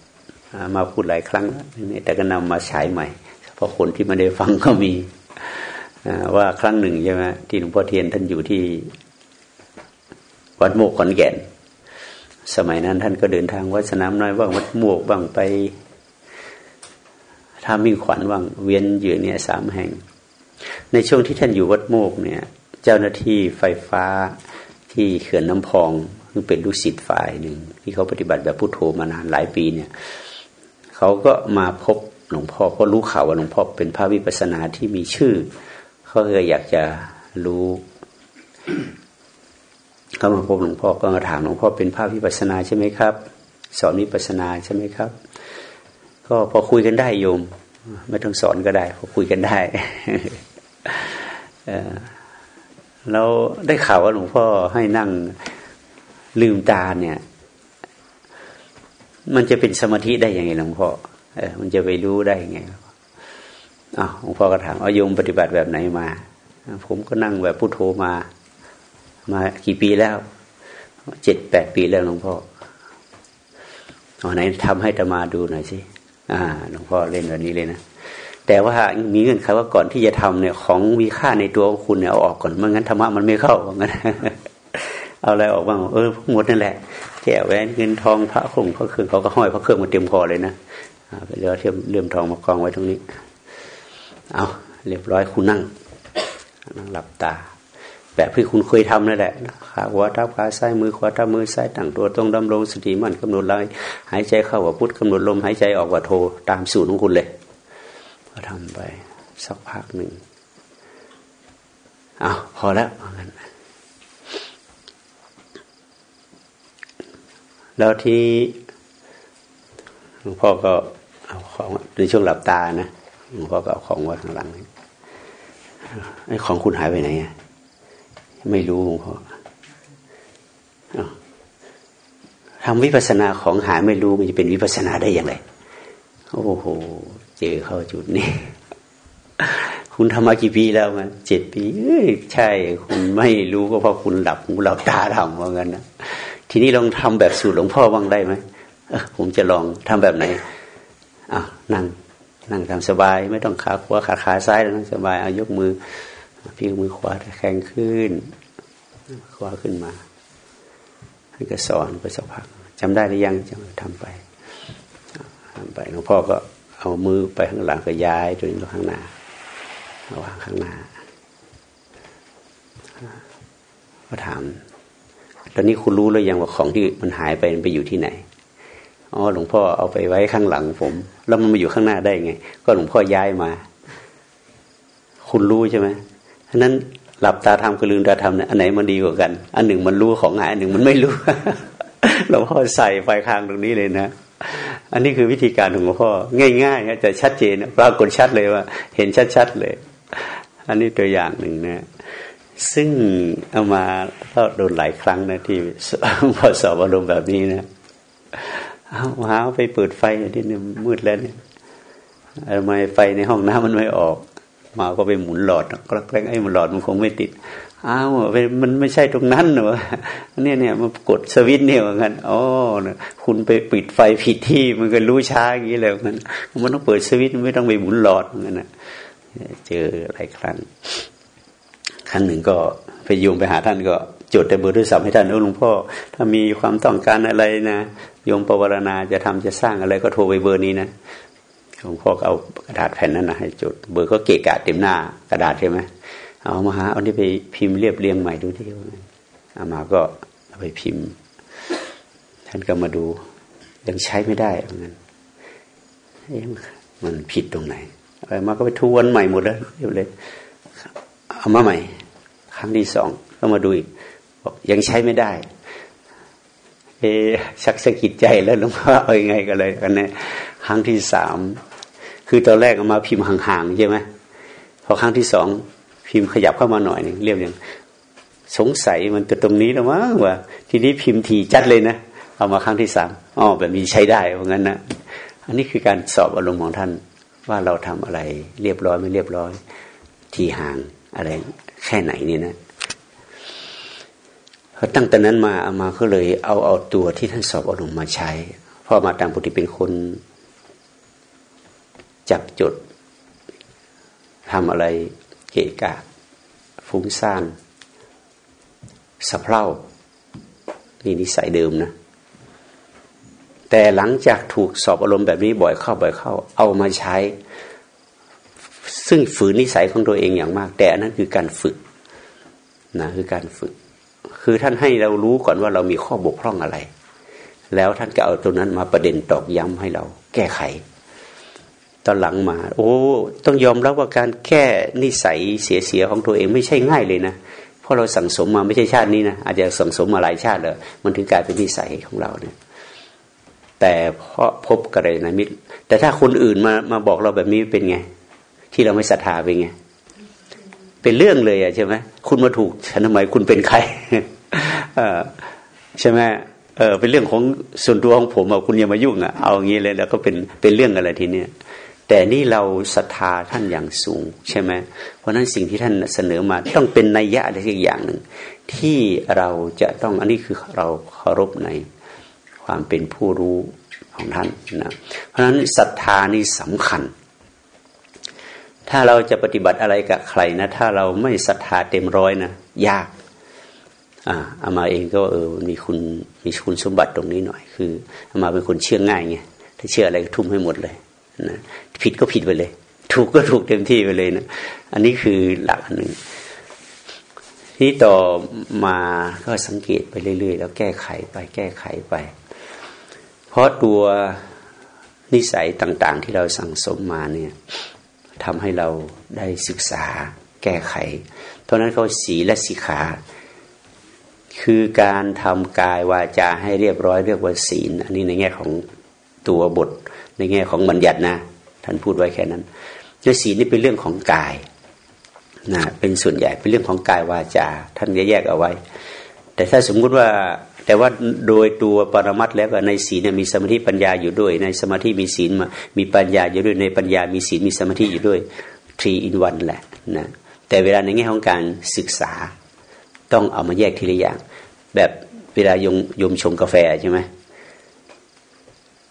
มาพูดหลายครั้งแต่ก็นำมาฉายใหม่เพราะคนที่ไม่ได้ฟังก็มีว่าครั้งหนึ่งใช่ไหมที่หลวงพ่อเทียนท่านอยู่ที่วัดโมกขอนแก่น สมัยนั้นท่านก็เดินทางวัดสนามน้อยบ้างวัดโมกบ้างไปทับมิ่งขวัญบ้างเวียนอยู่เนี่ยสามแห่ง ในช่วงที่ท่านอยู่วัดโมกเนี่ย เจ้าหน้าที่ไฟฟ้าที่เขื่อนน้ำพองซึ่งเป็นลูกศิษย์ฝ่ายหนึ่งที่เขาปฏิบัติแบบพุทโธมานานหลายปีเนี่ยเขาก็มาพบหลวงพ่อเพราะรู้ข่าวว่าหลวงพ่อเป็นพระวิปัสสนาที่มีชื่อ เขาเลยอยากจะรู้เขามาพบหลวงพ่อก็มาถามหลวงพ่อเป็นภาพวิปัสนาใช่ไหมครับ สอนวิปัสนาใช่ไหมครับ ก็พอคุยกันได้โยม ไม่ต้องสอนก็ได้พอคุยกันได้ แล้วได้ข่าวว่าหลวงพ่อให้นั่งลืมตาเนี่ย มันจะเป็นสมาธิได้ยังไงหลวงพ่อเออมันจะไปรู้ได้ยังไงอ้าวหลวงพ่อก็ถามอาโยมปฏิบัติแบบไหนมา ผมก็นั่งแบบพุโทโธมา มากี่ปีแล้วเจ็ดแปดปีแล้วหลวงพ่อเอาไหนทำให้ตมาดูหน่อยสิอ่าหลวงพ่อเล่นแบบนี้เลยนะ แต่ว่ามีเงื่อนไขว่าก่อนที่จะทำเนี่ย ของมีค่าในตัวคุณเนี่ยเอาออกก่อนไม่งั้นธรรมะมันไม่เข้าว่างั้นเอาอะไรออกบ้างเออหมดนั่นแหละแก้วแหวนเงินทองพระคงพระเครื่องเขาก็ห้อยพระเครื่องมาเต็มคอเลยนะไปเรือเทียมเลื่อมทองมากองไว้ตรงนี้ เอาเรียบร้อยคุณนั่ง นั่งหลับตา แบบที่คุณเคยทำนั่นแหละขาหัวทับขาซ้ายมือขวาทับมือซ้ายตั้งตัวต้องดำรงสติมั่นกำหนดลายหายใจเข้าว่าพุทธกำหนดลมหายใจออกว่าโทตามสูตรของคุณเลย ก็ทำไปสักพักหนึ่งเอาพอแล้วงั้นแล้วที่หลวงพ่อก็เอาของในช่วงหลับตานะหลวงพ่อก็เอาของไว้ข้างหลังไอ้ของคุณหายไปไหนอะไม่รู้หลวงพ่อทำวิปัสสนาของหายไม่รู้มันจะเป็นวิปัสสนาได้อย่างไรโอ้โห เจอเข้าจุดนี้ คุณทำมากี่ปีแล้วมันเจ็ดปีใช่ คุณไม่รู้ก็เพราะคุณหลับหูหลับตาทำว่างั้นนะทีนี้ลองทำแบบสูตรหลวงพ่อบ้างได้ไหมผมจะลองทำแบบไหนอะนั่งนั่งทำสบาย ไม่ต้องขาขวาขาขาซ้ายนั่งสบายเอายกมือพี่มือขวาแข็งขึ้นคว้าขึ้นมาท่านก็สอนไปสักพักจำได้หรือยังจะทำไปทำไปหลวงพ่อก็ เอามือไปข้างหลังก็ย้ายตัวนี้ข้างหน้าวางข้างหน้าก็ถาม ตอนนี้คุณรู้แล้วยังว่าของที่มันหายไปมันไปอยู่ที่ไหน อ๋อหลวงพ่อเอาไปไว้ข้างหลังผม แล้วมันมาอยู่ข้างหน้าได้ไง ก็หลวงพ่อย้ายมา คุณรู้ใช่ไหมฉะนั้นหลับตาทำกับลืมตาทำเนี่ยอันไหนมันดีกว่ากัน อันหนึ่งมันรู้ของหายอันหนึ่งมันไม่รู้ หลวงพ่อใส่ไฟค้างตรงนี้เลยนะ อันนี้คือวิธีการของหลวงพ่อง่ายๆแต่ชัดเจนปรากฏชัดเลยว่า เห็นชัดๆเลย อันนี้ตัวอย่างหนึ่งนะซึ่งเอามาก็โดนหลายครั้งนะที่พอสอบอารมณ์แบบนี้นะเอาหาไปเปิดไฟที่นี่มืดแล้วเนี่ยทำไมไฟในห้องน้ำมันไม่ออก มาก็ไปหมุนหลอดก็แกล้งไอ้มันหลอดมันคงไม่ติด อ้าวมันไม่ใช่ตรงนั้นเหรอเนี่ยเนี่ยมันกดสวิตช์เนี่ยเหมือนกันอ๋อคุณไปปิดไฟผิดที่มันก็รู้ช้าอย่างนี้เลยมันมันต้องเปิดสวิตช์ไม่ต้องไปหมุนหลอดเหมือนกันนะเจอหลายครั้งครั้งหนึ่งก็ไปโยมไปหาท่านก็จดแต่เบอร์โทรศัพท์ให้ท่านหลวงพ่อ ถ้ามีความต้องการอะไรนะโยมปวารณาจะทำจะสร้างอะไรก็โทรไปเบอร์นี้นะหลวงพ่อก็เอากระดาษแผ่นนั้นนะให้จดเบอร์ก็เกะกะเต็มหน้ากระดาษใช่ไหม เอามาหาเอาที่ไปพิมพ์เรียบเรียงใหม่ดูที่เอามาก็เอาไปพิมพ์ ท่านก็มาดูยังใช้ไม่ได้เหมือนกันมันผิดตรงไหนอะไรมาก็ไปทวนใหม่หมดแล้วเรียบเลยเอามาใหม่ ครั้งที่สองก็มาดูอีกบอกยังใช้ไม่ได้ เอชักสะกิดใจแล้วหลวงพ่อเอายังไงกันเลยกันเนี่ยครั้งที่สามคือตอนแรกเอามาพิมพ์ห่างๆใช่ไหมพอครั้งที่สอง พิมพ์ขยับเข้ามาหน่อยหนึ่งเรียบอย่างสงสัยมันจะตรงนี้แล้วมั้งว่า ทีนี้พิมพ์ทีจัดเลยนะเอามาครั้งที่สามอ๋อแบบนี้ใช้ได้เพราะงั้นนะอันนี้คือการสอบอารมณ์ของท่านว่าเราทำอะไร เรียบร้อยไม่เรียบร้อย ทีห่างอะไรแค่ไหนนี่นะพอตั้งแต่นั้นมาเอามาก็เลยเอาเอาตัวที่ท่านสอบอารมณ์มาใช้พอมาตามปกติเป็นคนจับจดทำอะไร เกะกะฟุ้งซ่านสะเพร่านี่นิสัยเดิมนะ แต่หลังจากถูกสอบอารมณ์แบบนี้บ่อยเข้าบ่อยเข้า เอามาใช้ ซึ่งฝืนนิสัยของตัวเองอย่างมาก แต่อันนั้นคือการฝึกนะคือการฝึก คือท่านให้เรารู้ก่อนว่าเรามีข้อบกพร่องอะไร แล้วท่านก็เอาตัวนั้นมาประเด็นตอกย้ำให้เรา แก้ไข ตอนหลังมา โอ้ ต้องยอมรับว่าการแก้นิสัยเสียๆของตัวเองไม่ใช่ง่ายเลยนะเพราะเราสั่งสมมาไม่ใช่ชาตินี้นะอาจจะสั่งสมมาหลายชาติเลยมันถึงกลายเป็นนิสัยของเราเนี่ย แต่เพราะพบกระไรนะมิตร แต่ถ้าคนอื่นมามาบอกเราแบบนี้เป็นไง ที่เราไม่ศรัทธาเป็นไงเป็นเรื่องเลยอะใช่ไหมคุณมาถูกฉันทำไมคุณเป็นใครใช่ไหมเออเป็นเรื่องของส่วนตัวของผมอะคุณอย่ามายุ่งอะเอาอย่างนี้เลยแล้วก็เป็นเป็นเรื่องอะไรทีเนี้ย แต่นี่เราศรัทธาท่านอย่างสูงใช่ไหมเพราะนั้นสิ่งที่ท่านเสนอมาต้องเป็นนัยยะอะไรสักอย่างหนึ่งที่เราจะต้องอันนี้คือเราเคารพในความเป็นผู้รู้ของท่านนะเพราะฉะนั้นศรัทธานี่สำคัญ ถ้าเราจะปฏิบัติอะไรกับใครนะ ถ้าเราไม่ศรัทธาเต็มร้อยนะยากอ่าอามาเองก็เออมีคุณมีคุณสมบัติตรงนี้หน่อย คืออามาเป็นคนเชื่อง่ายไงถ้าเชื่ออะไรก็ทุ่มให้หมดเลย นะผิดก็ผิดไปเลย ถูกก็ถูกเต็มที่ไปเลยนะอันนี้คือหลักหนึ่งที่ต่อมาก็สังเกตไปเรื่อยๆ แล้วแก้ไขไปแก้ไขไป เพราะตัวนิสัยต่าง ๆ ที่เราสั่งสมมาเนี่ยทำให้เราได้ศึกษาแก้ไข เพราะนั้นเขาสีและสิขา คือการทำกายวาจาให้เรียบร้อยเรียกว่าศีล อันนี้ในแง่ของตัวบท ในแง่ของบัญญัตินะ ท่านพูดไว้แค่นั้นโดยศีลนี่เป็นเรื่องของกายนะเป็นส่วนใหญ่เป็นเรื่องของกายวาจา ท่านแยกเอาไว้ แต่ถ้าสมมุติว่าแต่ว่าโดยตัวปรมัตแล้วในศีลมีสมาธิปัญญาอยู่ด้วย ในสมาธิมีศีลมามีปัญญาอยู่ด้วยในปัญญามีศีลมีสมาธิอยู่ด้วย three in one แหละนะแต่เวลาในแง่ของการศึกษา ต้องเอามาแยกทีละอย่าง แบบเวลายมยมชงกาแฟใช่ไหม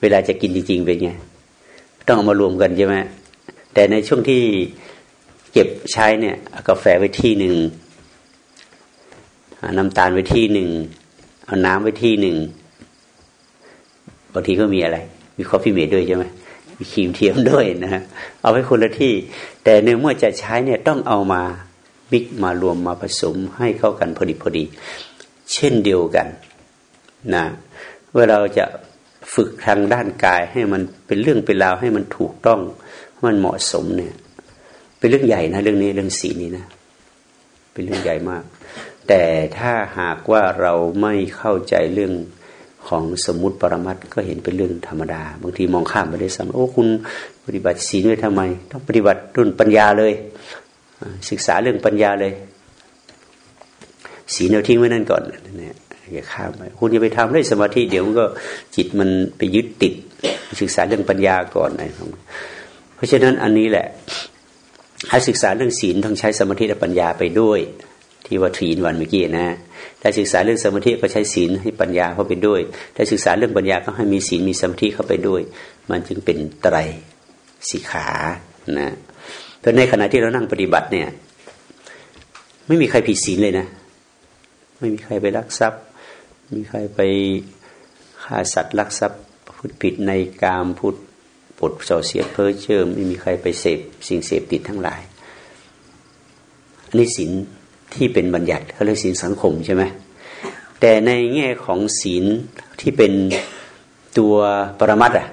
เวลาจะกินจริงๆเป็นไงต้องเอามารวมกันใช่ไหมแต่ในช่วงที่เก็บใช้เนี่ยกาแฟไว้ที่หนึ่งน้ำตาลไว้ที่หนึ่งเอาน้ำไว้ที่หนึ่งบางทีก็มีอะไร มี Coffee-mate ด้วยใช่ไหมมีครีมเทียมด้วยนะฮะเอาไว้คนละที่ แต่เนื่อเมื่อจะใช้เนี่ยต้องเอามา mix มารวมมาผสมให้เข้ากันพอดีพอดี เช่นเดียวกันนะเมื่อเราจะ ฝึกทางด้านกายให้มันเป็นเรื่องเป็นราวให้มันถูกต้องมันเหมาะสมเนี่ย เป็นเรื่องใหญ่นะเรื่องนี้เรื่องสีนี้นะ เป็นเรื่องใหญ่มาก แต่ถ้าหากว่าเราไม่เข้าใจเรื่องของสมมุติปรมัตก็เห็นเป็นเรื่องธรรมดา บางทีมองข้ามไปได้ซ้ำโอ้คุณปฏิบัติศีลไว้ทำไม ต้องปฏิบัติรุ่นปัญญาเลยศึกษาเรื่องปัญญาเลยศีลเราทิ้งไว้นั่นก่อนเนี่ย อย่าข้ามไปคุณจะไปทำได้สมาธิเดี๋ยวมันก็จิตมันไปยึดติดศึกษาเรื่องปัญญาก่อนนะเพราะฉะนั้นอันนี้แหละถ้าศึกษาเรื่องศีลต้องใช้สมาธิและปัญญาไปด้วย ที่ว่าทีนวันเมื่อกี้นะถ้าศึกษาเรื่องสมาธิก็ใช้ศีลให้ปัญญาเข้าไปด้วยถ้าศึกษาเรื่องปัญญาก็ให้มีศีลมีสมาธิเข้าไปด้วย มันจึงเป็นไตรสิขานะเพราะในขณะที่เรานั่งปฏิบัติเนี่ย ไม่มีใครผิดศีลเลยนะ ไม่มีใครไปลักทรัพย์ มีใครไปฆ่าสัตว์ลักทรัพย์พูดผิดในกามพูดปดส่อเสียดเพ้อเจิมไม่มีใครไปเสพสิ่งเสพติดทั้งหลายอันนี้ศีลที่เป็นบัญญัติเขาเรียกศีลสังคมใช่ไหมแต่ในแง่ของศีลที่เป็นตัวปรมัตอะ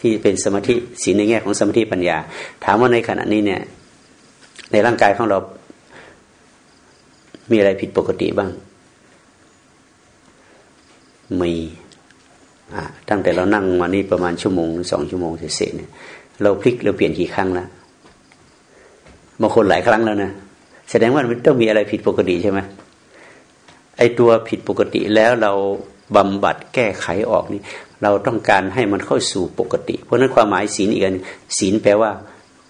ที่เป็นสมาธิศีลในแง่ของสมาธิปัญญา ถามว่าในขณะนี้เนี่ย ในร่างกายของเรา มีอะไรผิดปกติบ้าง มีตั้งแต่เรานั่งมานี่ประมาณชั่วโมงสองชั่วโมงเสร็จเนี่ยเราพลิกเราเปลี่ยนกี่ครั้งแล้วบางคนหลายครั้งแล้วนะแสดงว่ามันต้องมีอะไรผิดปกติใช่ไหมไอตัวผิดปกติแล้วเราบำบัดแก้ไขออกนี่ เราต้องการให้มันเข้าสู่ปกติ เพราะนั้นความหมายศีลอีกอันศีลแปลว่า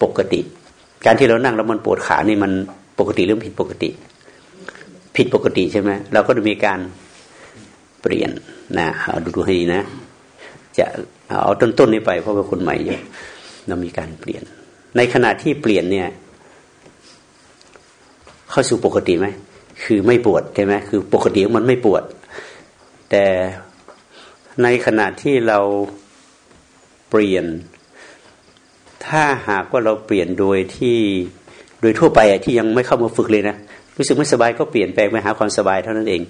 ปกติ การที่เรานั่งแล้วมันปวดขานี่มันปกติหรือผิดปกติ ผิดปกติใช่ไหมเราก็จะมีการ เปลี่ยนนะเอาดูดูให้ดีนะ จะเอาต้นๆนี้ไปเพราะว่าคนใหม่เยอะเรามีการเปลี่ยน ในขณะที่เปลี่ยนเนี่ย เข้าสู่ปกติไหมคือไม่ปวดใช่ไหมคือปกติมันไม่ปวด แต่ในขณะที่เราเปลี่ยน ถ้าหากว่าเราเปลี่ยนโดยที่โดยทั่วไปที่ยังไม่เข้ามาฝึกเลยนะรู้สึกไม่สบายก็เปลี่ยนแปลงไปหาความสบายเท่านั้นเอง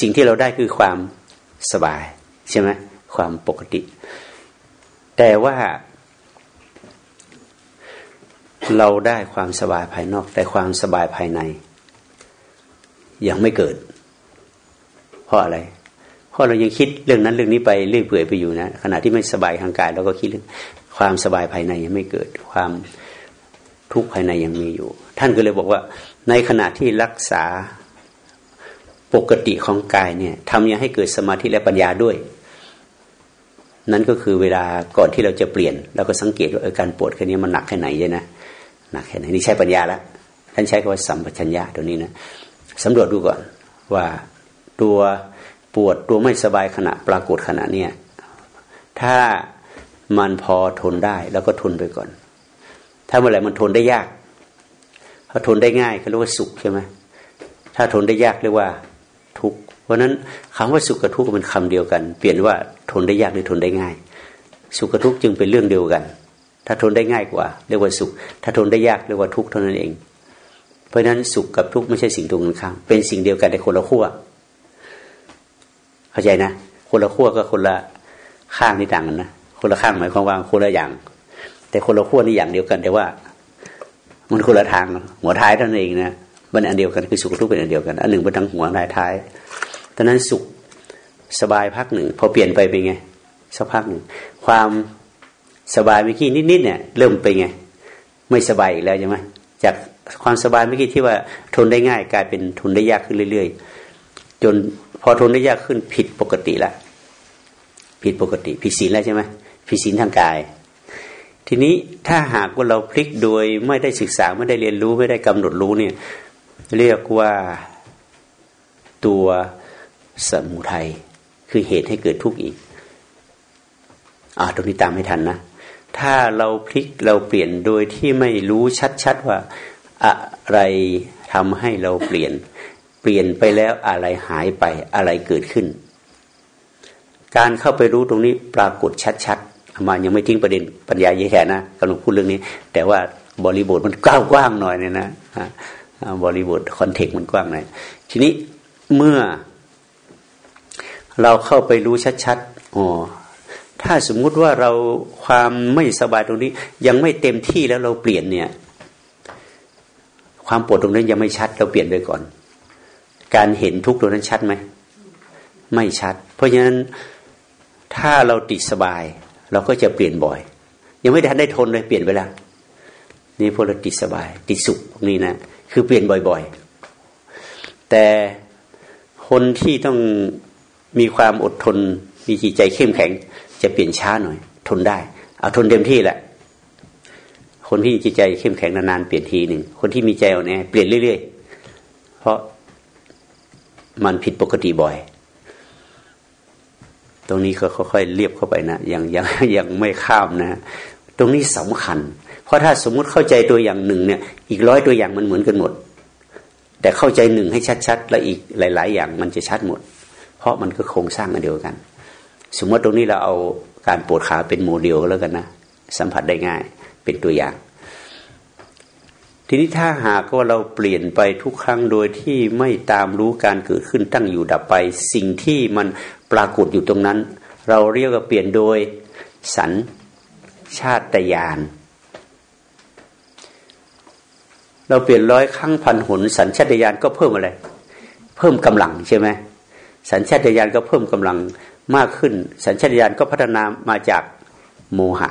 สิ่งที่เราได้คือความสบายใช่ไหมความปกติ แต่ว่า เราได้ความสบายภายนอก แต่ความสบายภายใน ยังไม่เกิด เพราะอะไร เพราะเรายังคิดเรื่องนั้นเรื่องนี้ไปเรื่อยเปื่อยไปอยู่นะขณะที่ไม่สบายทางกายเราก็คิดเรื่องความสบายภายในยังไม่เกิด ความทุกข์ภายในยังมีอยู่ ท่านก็เลยบอกว่า ในขณะที่รักษา ปกติของกายเนี่ยทำยังให้เกิดสมาธิและปัญญาด้วย นั่นก็คือเวลาก่อนที่เราจะเปลี่ยนเราก็สังเกตว่าการปวดแค่นี้มันหนักแค่ไหนใช่นะหนักแค่ไหนนี่ใช้ปัญญาแล้วท่านใช้คำว่าสัมปชัญญะตัวนี้นะสำรวจดูก่อนว่าตัวปวดตัวไม่สบายขณะปรากฏขณะเนี้ยถ้ามันพอทนได้แล้วก็ทนไปก่อน ถ้าเมื่อไหร่มันทนได้ยากพอทนได้ง่ายก็เรียกว่าสุขใช่ไหมถ้าทนได้ยากเรียกว่า ทุกข์เพราะนั้นคำว่าสุขกับทุกข์มันคำเดียวกัน เปลี่ยนว่าทนได้ยากหรือทนได้ง่าย สุขกับทุกข์จึงเป็นเรื่องเดียวกัน ถ้าทนได้ง่ายกว่า เรียกว่าสุข ถ้าทนได้ยากเรียกว่าทุกข์เท่านั้นเอง เพราะฉะนั้นสุขกับทุกข์ไม่ใช่สิ่งตรงกันข้ามเป็นสิ่งเดียวกันแต่คนละขั้วเข้าใจนะคนละขั้วก็คนละข้างนี่ต่างกันนะคนละข้างหมายความว่าคนละอย่าง แต่คนละขั้วนี่อย่างเดียวกัน แต่ว่า มันคนละทางหัวท้ายเท่านั้นเองนะ มันอันเดียวกันคือสุขทุกข์เป็นอันเดียวกันอันหนึ่งเป็นทั้งหัวท้ายท้ายตอนนั้นสุขสบายพักหนึ่งพอเปลี่ยนไปเป็นไงสักพักหนึ่งความสบายเมื่อกี้นิดๆเนี่ย เริ่มไปไง ไม่สบายอีกแล้วใช่ไหมจากความสบายเมื่อกี้ที่ว่าทนได้ง่ายกลายเป็นทนได้ยากขึ้นเรื่อย ๆ จนพอทนได้ยากขึ้นผิดปกติละผิดปกติผิดศีลแล้วใช่ไหมผิดศีลทางกาย ทีนี้ถ้าหากว่าเราพลิกโดยไม่ได้ศึกษาไม่ได้เรียนรู้ไม่ได้กำหนดรู้เนี่ย เรียกว่าตัวสมุทัยคือเหตุให้เกิดทุกข์อีกอ่าตรงนี้ตามไม่ทันนะ ถ้าเราพลิกเราเปลี่ยนโดยที่ไม่รู้ชัดๆว่า อะไรทำให้เราเปลี่ยน เปลี่ยนไปแล้วอะไรหายไปอะไรเกิดขึ้น การเข้าไปรู้ตรงนี้ปรากฏชัดๆมายังไม่ทิ้งประเด็นปัญญาเยแค่นะกำลังพูดเรื่องนี้ แต่ว่าบริบทมันกว้างกว้างหน่อยเนี่ยนะ บริบทคอนเทกต์มันกว้างหน่อยทีนี้เมื่อเราเข้าไปรู้ชัดๆอ๋อถ้าสมมุติว่าเราความไม่สบายตรงนี้ ยังไม่เต็มที่แล้วเราเปลี่ยนเนี่ย ความปวดตรงนั้นยังไม่ชัด เราเปลี่ยนไปก่อน การเห็นทุกตรงนั้นชัดไหมไม่ชัด เพราะฉะนั้นถ้าเราติดสบาย เราก็จะเปลี่ยนบ่อย ยังไม่ทันได้ทนเลยเปลี่ยนไปแล้วนี่พวกเราติดสบาย ติดสุขนี่นะ คือเปลี่ยนบ่อยๆ แต่คนที่ต้องมีความอดทน มีจิตใจเข้มแข็ง จะเปลี่ยนช้าหน่อย ทนได้ เอาทนเต็มที่แหละ คนที่จิตใจเข้มแข็งนานๆเปลี่ยนทีหนึ่ง คนที่มีใจอ่อนแอเปลี่ยนเรื่อยๆ เพราะมันผิดปกติบ่อย ตรงนี้ก็ค่อยๆเรียบเข้าไปนะ ยังยังยังไม่ข้ามนะ ตรงนี้สำคัญ เพราะถ้าสมมุติเข้าใจตัวอย่างหนึ่งเนี่ย อีกร้อยตัวอย่างมันเหมือนกันหมด แต่เข้าใจหนึ่งให้ชัดๆ แล้วอีกหลาย ๆ อย่างมันจะชัดหมด เพราะมันก็โครงสร้างอันเดียวกัน สมมติตรงนี้เราเอาการปวดขาเป็นโมเดลแล้วกันนะสัมผัสได้ง่ายเป็นตัวอย่าง ทีนี้ถ้าหากว่าเราเปลี่ยนไปทุกครั้งโดยที่ไม่ตามรู้การเกิดขึ้นตั้งอยู่ดับไป สิ่งที่มันปรากฏอยู่ตรงนั้น เราเรียกว่าเปลี่ยนโดยสัญ ชาตญาณเราเปลี่ยนร้อยครั้งพันหน สัญชาตญาณก็เพิ่มอะไร เพิ่มกำลังใช่ไหมสัญชาตญาณก็เพิ่มกำลังมากขึ้น สัญชาตญาณก็พัฒนามาจากโมหะ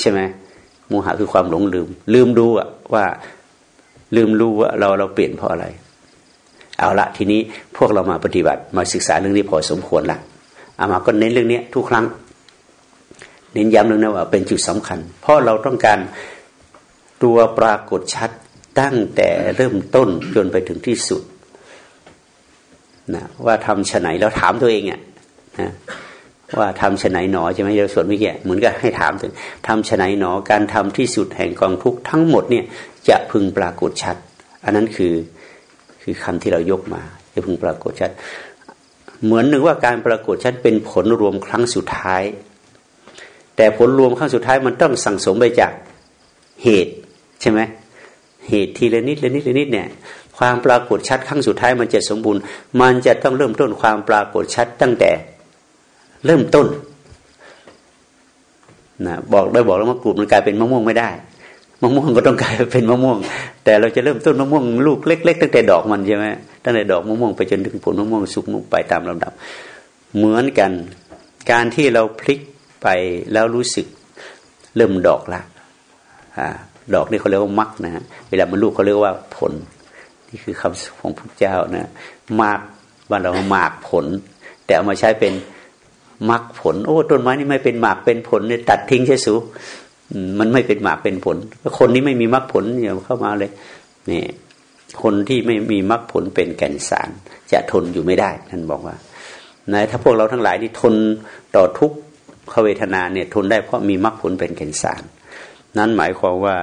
ใช่ไหมโมหะคือความหลงลืม ลืมดูอะว่าลืมรู้ว่าเราเราเปลี่ยนเพราะอะไร เอาละทีนี้พวกเรามาปฏิบัติมาศึกษาเรื่องนี้พอสมควรละอามาก็เน้นเรื่องนี้ทุกครั้ง น้นย้ำเรื่องนี้ว่าเป็นจุดสำคัญ เพราะเราต้องการตัวปรากฏชัดตั้งแต่เริ่มต้นจนไปถึงที่สุดนะว่าทำฉไหนแล้วถามตัวเองอะนะว่าทำฉไหนหนอใช่ไหมเราสวดเมื่อกี้เหมือนกับให้ถามถึงทำฉไหนหนอการทำที่สุดแห่งกองทุกทั้งหมดเนี่ยจะพึงปรากฏชัด อันนั้นคือคือคำที่เรายกมาจะพึงปรากฏชัด เหมือนหนึ่งว่าการปรากฏชัดเป็นผลรวมครั้งสุดท้าย แต่ผลรวมครั้งสุดท้ายมันต้องสั่งสมไปจากเหตุใช่ไหมเหตุทีละนิดละนิดละนิดเนี่ย ความปรากฏชัดครั้งสุดท้ายมันจะสมบูรณ์ มันจะต้องเริ่มต้นความปรากฏชัดตั้งแต่เริ่มต้นนะบอกได้บอกแล้วมะกรูดมันกลายเป็นมะม่วงไม่ได้มะม่วงก็ต้องกลายเป็นมะม่วง แต่เราจะเริ่มต้นมะม่วงลูกเล็กๆตั้งแต่ดอกมันใช่ไหมตั้งแต่ดอกมะม่วงไปจนถึงผลมะม่วงสุกมุกไปตามลำดับ เหมือนกัน การที่เราพลิก ไปแล้วรู้สึกเริ่มดอกละดอกนี่เขาเรียกว่ามักนะฮะเวลามันลูกเขาเรียกว่าผล นี่คือคำของพระเจ้านะมากบ้านเราหมากผล แต่เอามาใช้เป็นมากผล โอ้ต้นไม้นี่ไม่เป็นหมากเป็นผลเนี่ยตัดทิ้งใช่สูมันไม่เป็นหมากเป็นผลคนนี้ไม่มีมรรคผลอย่าเข้ามาเลยนี่คนที่ไม่มีมรรคผลเป็นแก่นสาร จะทนอยู่ไม่ได้ท่านบอกว่านะถ้าพวกเราทั้งหลายที่ทนต่อทุกข เวทนาเนี่ยทนได้เพราะมีมรรคผลเป็นแก่นสาร นั้นหมายความว่า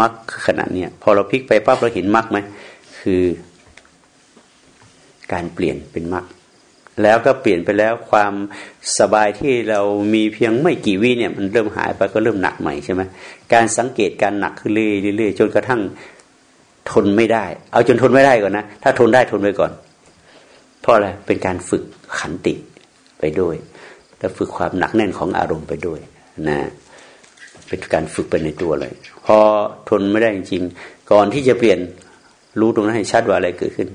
มรรคขณะเนี้ยพอเราพลิกไปปั๊บเราเห็นมรรคไหมคือการเปลี่ยนเป็นมรรคแล้วก็เปลี่ยนไปแล้วความสบายที่เรามีเพียงไม่กี่วิเนี่ยมันเริ่มหายไปก็เริ่มหนักใหม่ใช่ไหมการสังเกตการหนักขึ้นเรื่อยๆจนกระทั่งทนไม่ได้ เอาจนทนไม่ได้ก่อนนะ ถ้าทนได้ทนไว้ก่อน เพราะอะไรเป็นการฝึกขันติไปด้วย แล้วฝึกความหนักแน่นของอารมณ์ไปด้วยนะเป็นการฝึกไปในตัวเลย พอทนไม่ได้จริงก่อนที่จะเปลี่ยนรู้ตรงนั้นให้ชัดว่าอะไรเกิดขึ้น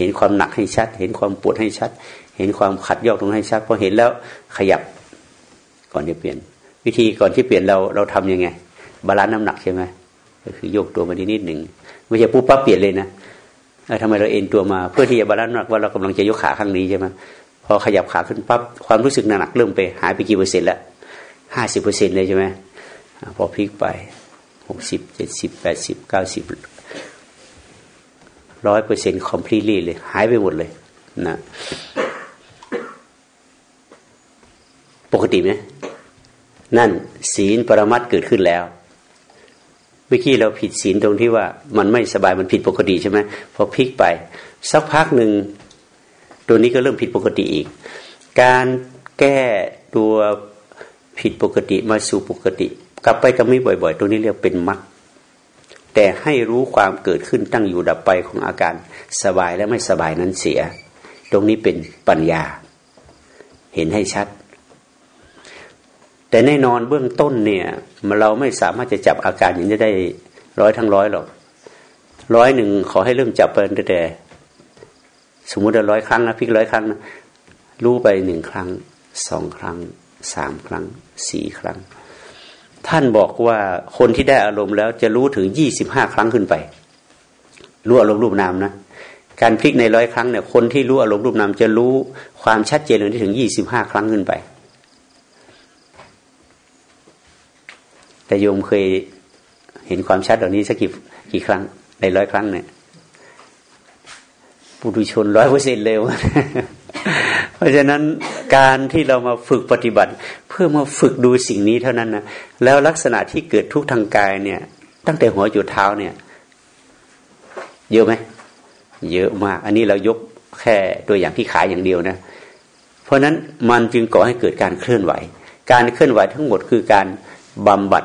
เห็นความหนักให้ชัด เห็นความปวดให้ชัด เห็นความขัดยอกตรงนั้นให้ชัดพอเห็นแล้วขยับก่อนจะเปลี่ยน วิธีก่อนที่เปลี่ยนเราเราทำยังไง balance น้ำหนักใช่ไหมก็คือโยกตัวมาดีนิดหนึ่งไม่ใช่ปุ๊บปั๊บเปลี่ยนเลยนะทำไมเราเอนตัวมาเพื่อที่จะบาลานซ์น้ำหนักว่าเรากำลังจะยกขาข้างนี้ใช่ไหม พอขยับขาขึ้นปั๊บความรู้สึกหนักเริ่มไปหายไปกี่เปอร์เซ็นต์ละห้าสิบเปอร์เซ็นต์เลยใช่ไหมพอพลิกไปหกสิบเจ็ดสิบแปดสิบเก้าสิบร้อยเปอร์เซ็นต์คอมพลีลี่เลย หายไปหมดเลยนะปกติไหมนั่นศีลปรมัตเกิดขึ้นแล้วเมื่อกี้เราผิดศีลตรงที่ว่ามันไม่สบายมันผิดปกติใช่ไหมพอพลิกไป สักพักหนึ่ง ตัวนี้ก็เริ่มผิดปกติอีก การแก้ตัวผิดปกติมาสู่ปกติ กลับไปกับไม่บ่อยๆ ตัวนี้เรียกเป็นมรรคแต่ให้รู้ความเกิดขึ้นตั้งอยู่ดับไปของอาการสบายและไม่สบายนั้นเสีย ตรงนี้เป็นปัญญา เห็นให้ชัด แต่แน่นอนเบื้องต้นเนี่ยเราไม่สามารถจะจับอาการอย่างนี้ได้ร้อยทั้งร้อยหรอกร้อยหนึ่งขอให้เริ่มจับไปแต่ สมมติว่าร้อยครั้งนะพิกร้อยครั้งนะรู้ไปหนึ่งครั้งสองครั้งสามครั้งสี่ครั้ง ท่านบอกว่าคนที่ได้อารมณ์แล้วจะรู้ถึงยี่สิบห้าครั้งขึ้นไป รู้อารมณ์รูปนามนะการพลิกในร้อยครั้งเนี่ยคนที่รู้อารมณ์รูปนามจะรู้ความชัดเจนเลยถึงยี่สิบห้าครั้งขึ้นไป แต่โยมเคยเห็นความชัดเหล่านี้สักกี่กี่ครั้งในร้อยครั้งเนี่ย ปุถุชนร้อยเปอร์เซ็นต์เร็วเพราะฉะนั้นการที่เรามาฝึกปฏิบัติ เพื่อมาฝึกดูสิ่งนี้เท่านั้นนะแล้วลักษณะที่เกิดทุกทางกายเนี่ย ตั้งแต่หัวจุดเท้าเนี่ย เยอะไหมเยอะมาก อันนี้เรายกแค่ตัวอย่างที่ขายอย่างเดียวนะ เพราะนั้นมันจึงก่อให้เกิดการเคลื่อนไหว การเคลื่อนไหวทั้งหมดคือการบำบัด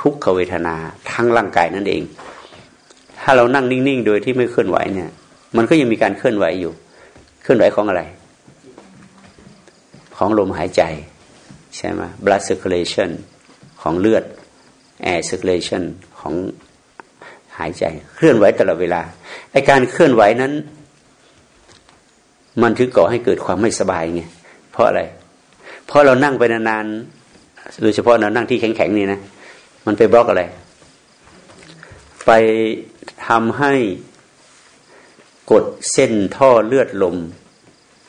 ทุกขเวทนาทั้งร่างกายนั่นเอง ถ้าเรานั่งนิ่งๆ โดยที่ไม่เคลื่อนไหวเนี่ย มันก็ยังมีการเคลื่อนไหวอยู่ เคลื่อนไหวของอะไร ของลมหายใจ ใช่ไหม blood circulation ของเลือด air circulation ของหายใจ เคลื่อนไหวตลอดเวลาไอการเคลื่อนไหวนั้น มันถึงก่อให้เกิดความไม่สบายไงเพราะอะไร เพราะเรานั่งไปนานๆโดยเฉพาะเรานั่งที่แข็งๆนี่นะมันไปบล็อกอะไร ไปทำให้ กดเส้นท่อเลือดลม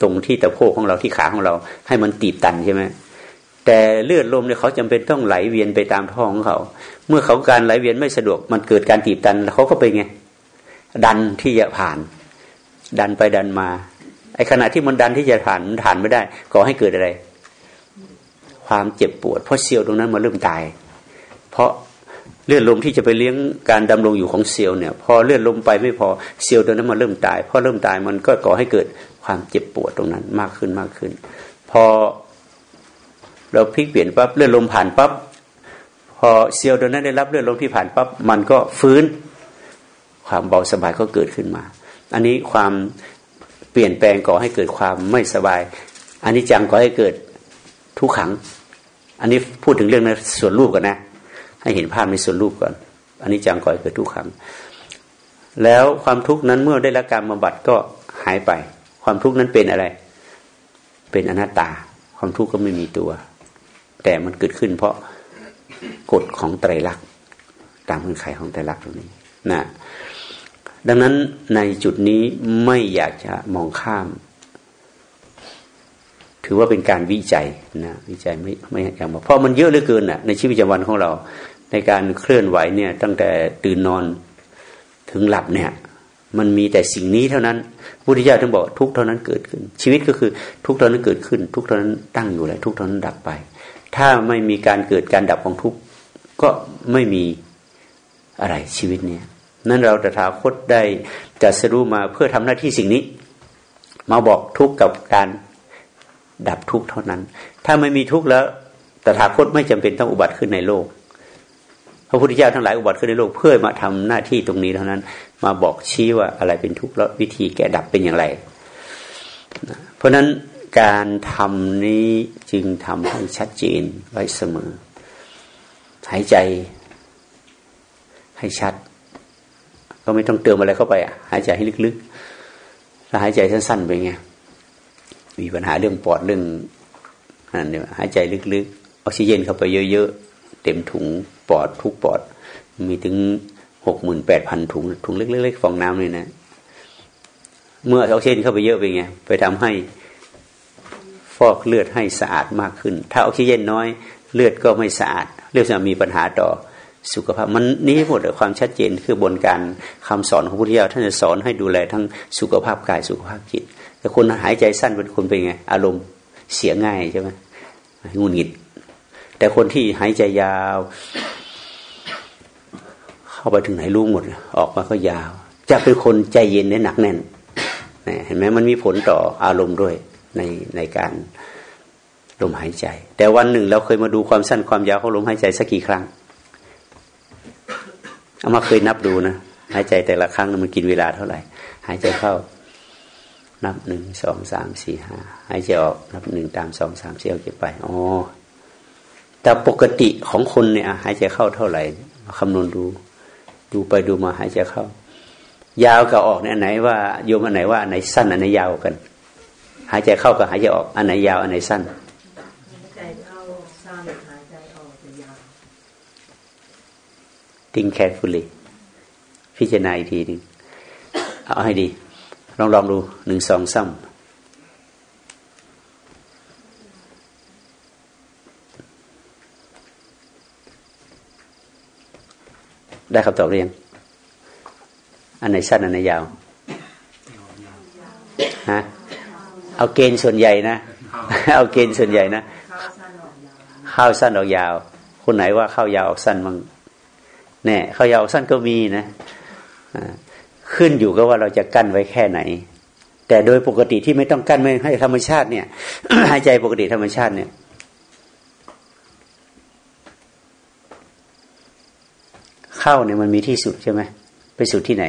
ตรงที่ตะโพกของเราที่ขาของเรา ให้มันตีบตันใช่ไหมแต่เลือดลมเนี่ยเขาจำเป็นต้องไหลเวียนไปตามท้องของเขา เมื่อเขาการไหลเวียนไม่สะดวก มันเกิดการตีบตันเขาก็ไปไง ดันที่จะผ่าน ดันไปดันมา ไอ้ขณะที่มันดันที่จะผ่านมันผ่านไม่ได้ก่อให้เกิดอะไร ความเจ็บปวด เพราะเซลล์ตรงนั้นมันเริ่มตาย เพราะ เลือดลมที่จะไปเลี้ยงการดำรงอยู่ของเซลล์เนี่ย พอเลือดลมไปไม่พอเซลล์ตัวนั้นมันเริ่มตายพอเริ่มตายมันก็ก่อให้เกิดความเจ็บปวดตรงนั้นมากขึ้นมากขึ้น พอเราพลิกเปลี่ยนปั๊บเลือดลมผ่านปั๊บพอเซลล์ตัวนั้นได้รับเลือดลมที่ผ่านปั๊บมันก็ฟื้น ความเบาสบายก็เกิดขึ้นมา อันนี้ความเปลี่ยนแปลงก่อให้เกิดความไม่สบาย อันนี้จังก่อให้เกิดทุกขัง อันนี้พูดถึงเรื่องในส่วนรูปก่อนนะ ให้เห็นภาพในส่วนรูปก่อน อันนี้จังก่อให้เกิดทุกขัง แล้วความทุกข์นั้นเมื่อได้รับการบำบัดก็หายไป ความทุกข์นั้นเป็นอะไร เป็นอนัตตา ความทุกข์ก็ไม่มีตัว แต่มันเกิดขึ้น เพราะกฎของไตรลักษณ์ตามเงื่อนไขของไตรลักษณ์ตรงนี้นะดังนั้นในจุดนี้ไม่อยากจะมองข้าม ถือว่าเป็นการวิจัยนะวิจัยไม่ไม่อยากมาเพราะมันเยอะเหลือเกินอะในชีวิตประจำวันของเรา ในการเคลื่อนไหวเนี่ย ตั้งแต่ตื่นนอนถึงหลับเนี่ย มันมีแต่สิ่งนี้เท่านั้นพุทธิยถาท่านบอกทุกเท่านั้นเกิดขึ้น ชีวิตก็คือทุกเท่านั้นเกิดขึ้น ทุกเท่านั้นตั้งอยู่แล้วทุกเท่านั้นดับไป ถ้าไม่มีการเกิดการดับของทุกก็ไม่มีอะไรชีวิตเนี่ยนั้นเราตถาคตได้จัดสรู้มาเพื่อทำหน้าที่สิ่งนี้ มาบอกทุกข์กับการดับทุกข์เท่านั้น ถ้าไม่มีทุกข์แล้วตถาคตไม่จำเป็นต้องอุบัติขึ้นในโลก ระพุทธเจ้าทั้งหลายอุบัติขึ้นในโลกเพื่อมาทำหน้าที่ตรงนี้เท่านั้น มาบอกชี้ว่าอะไรเป็นทุกข์แล้ววิธีแก้ดับเป็นอย่างไร เพราะฉะนั้นการทำนี้จึงทำให้ชัดเจนไว้เสมอ หายใจให้ชัด ก็ไม่ต้องเติมอะไรเข้าไปอะหายใจให้ลึกๆถ้าหายใจสั้นๆไปไงมีปัญหาเรื่องปอดเรื่องนั่นเนี่ยหายใจลึกๆออกซิเจนเข้าไปเยอะๆ เต็มถุงปอดทุกปอด มีถึงหกหมื่นแปดพันถุง ถุงเล็กๆฟองน้ำเลยนะ เมื่อออกซิเจนเข้าไปเยอะไปไง ไปทำให้ฟอกเลือดให้สะอาดมากขึ้น ถ้าออกซิเจนน้อย เลือดก็ไม่สะอาด เลือดจะมีปัญหาต่อสุขภาพ มันนี้หมดเลยความชัดเจนคือบนการคำสอนของพระพุทธเจ้าท่านจะสอนให้ดูแลทั้งสุขภาพกายสุขภาพจิต แต่คนหายใจสั้นเป็นคนเป็นไง อารมณ์เสียง่ายใช่ไหมงุนหงิด แต่คนที่หายใจยาว เข้าไปถึงไหนรู้หมด ออกมาก็ยาว จะเป็นคนใจเย็นและหนักแน่นเห็นไหมมันมีผลต่ออารมณ์ด้วยในในการลมหายใจ แต่วันหนึ่งเราเคยมาดูความสั้นความยาวของลมหายใจสักกี่ครั้งเอามาเคยนับดูนะหายใจแต่ละครั้งมันกินเวลาเท่าไหร่ หายใจเข้า นับหนึ่งสองสามสี่ห้าหายใจออกนับหนึ่งตามสองสามสี่เอาเก็บไปอ๋อ แต่ปกติของคนเนี่ยหายใจเข้าเท่าไหร่คำนวณดู ดูไปดูมาหายใจเข้า ยาวกับออกเนี่ยไหนว่าโยมอันไหนว่าอันไหนสั้นอันไหนยาวกัน หายใจเข้ากับหายใจออกอันไหนยาวอันไหนสั้นติงแคร์ฟูลี่พิจารณาอีกทีหนึ่งเอาให้ดี ลองลองดูหนึ่งสองซ้ำ ได้คำตอบเรียง อันไหนสั้นอันไหนยาวฮะเอาเกณฑ์ส่วนใหญ่นะ เอาเกณฑ์ส่วนใหญ่นะ ข้าวสั้นออกยาว คนไหนว่าข้าวยาวออกสั้นมั้งแน่ข้าวยาวออกสั้นก็มีนะขึ้นอยู่กับว่าเราจะกั้นไว้แค่ไหน แต่โดยปกติที่ไม่ต้องกั้นไม่ให้ธรรมชาติเนี่ย หายใจปกติธรรมชาติเนี่ย เข้าเนี่ยมันมีที่สุดใช่ไหมไปสุดที่ไหน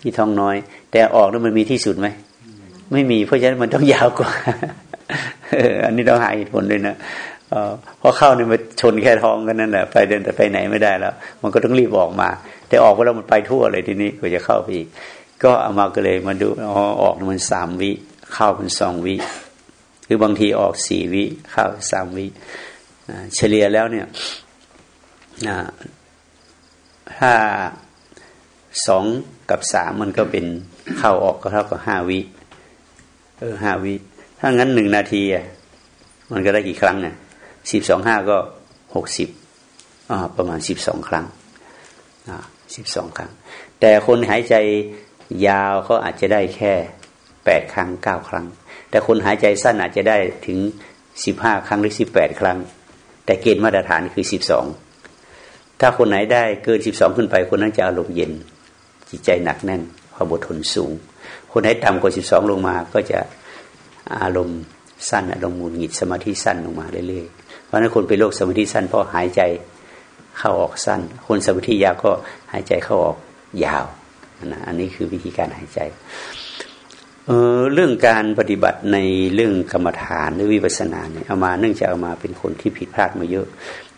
ที่ท้องน้อย แต่ออกแล้วมันมีที่สุดไหมไม่มี เพราะฉะนั้นมันต้องยาวกว่าอันนี้ต้องหาเหตุผลด้วยนะเพราะเข้าเนี่ยมันชนแค่ท้องกันนั่นแหละไปเดินแต่ไปไหนไม่ได้แล้ว มันก็ต้องรีบออกมา แต่ออกไปแล้วมันไปทั่วเลยทีนี้ก็จะเข้าไปอีก ก็เอามาก็เลยมาดูอ๋อออกมันสามวิ เข้าเป็นสองวิคือบางทีออกสี่วิ เข้าสามวิเฉลี่ยแล้วเนี่ย ถ้าสองกับสามมันก็เป็นเข้าออกก็เท่ากับห้าวิเออห้าวิถ้างั้นหนึ่งนาทีอะมันก็ได้กี่ครั้งเนี่ยสิบสองห้าก็หกสิบอ่าประมาณสิบสองครั้งอ่าสิบสองครั้ง แต่คนหายใจยาวเขาอาจจะได้แค่แปดครั้งเก้าครั้ง แต่คนหายใจสั้นอาจจะได้ถึงสิบห้าครั้งหรือสิบแปดครั้ง แต่เกณฑ์มาตรฐานคือสิบสอง ถ้าคนไหนได้เกินสิบสองขึ้นไป คนนั้นจะอารมณ์เย็น จิตใจหนักแน่นความอดทนสูง คนไหนต่ำกว่าสิบสองลงมา ก็จะอารมณ์สั้นอารมณ์หงุดหงิดสมาธิสั้นลงมาเรื่อยๆเพราะนั้นคนเป็นโรคสมาธิสั้นเพราะหายใจเข้าออกสั้น คนสมาธิยาวก็หายใจเข้าออกยาวนะอันนี้คือวิธีการหายใจเออเรื่องการปฏิบัติในเรื่องกรรมฐานหรือวิปัสสนาเนี่ยเอามาเนื่องจากเอามาเป็นคนที่ผิดพลาดมาเยอะ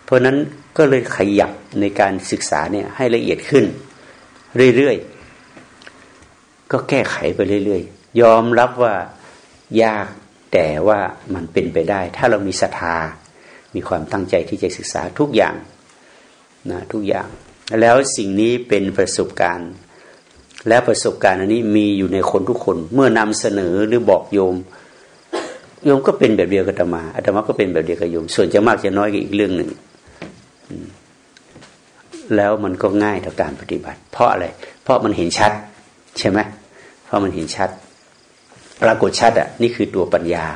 เพราะนั้นก็เลยขยับในการศึกษาเนี่ยให้ละเอียดขึ้น เรื่อยๆ ก็แก้ไขไปเรื่อยๆ ยอมรับว่ายากแต่ว่ามันเป็นไปได้ ถ้าเรามีศรัทธา มีความตั้งใจที่จะศึกษาทุกอย่างนะทุกอย่าง แล้วสิ่งนี้เป็นประสบการณ์ และประสบการณ์อันนี้มีอยู่ในคนทุกคน เมื่อนำเสนอหรือบอกโยมโยมก็เป็นแบบเดียวกับอาตมาอาตมาก็เป็นแบบเดียวกับโยม ส่วนจะมากจะน้อยก็อีกเรื่องหนึ่ง แล้วมันก็ง่ายต่อการปฏิบัติ เพราะอะไร เพราะมันเห็นชัด ใช่ไหมเพราะมันเห็นชัด ปรากฏชัดอะ นี่คือตัวปัญญา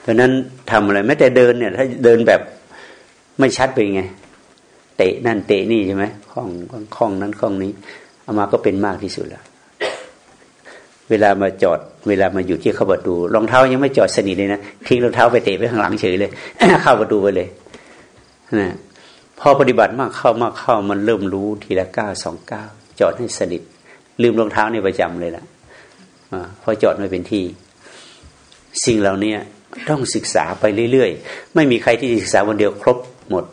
เพราะนั้นทำอะไรแม้แต่เดินเนี่ย ถ้าเดินแบบไม่ชัดไปไง เตะนั่นเตะนี่ใช่ไหมคล้องคล้องนั้นคล้องนี้เอามาก็เป็นมากที่สุดแล้วเวลามาจอด เวลามาอยู่ที่เข้าประตูรองเท้ายังไม่จอดสนิทเลยนะทิ้งรองเท้าไปเตะไปข้างหลังเฉยเลยเข้าประตูไปเลยนะ พอปฏิบัติมากเข้ามากเข้ามันเริ่มรู้ทีละก้าสองก้าจอดให้สนิทลืมรองเท้าในประจำเลยล่ะพราะจอดไม่เป็นที่ สิ่งเหล่านี้ต้องศึกษาไปเรื่อยๆ ไม่มีใครที่ศึกษาวันเดียวครบหมด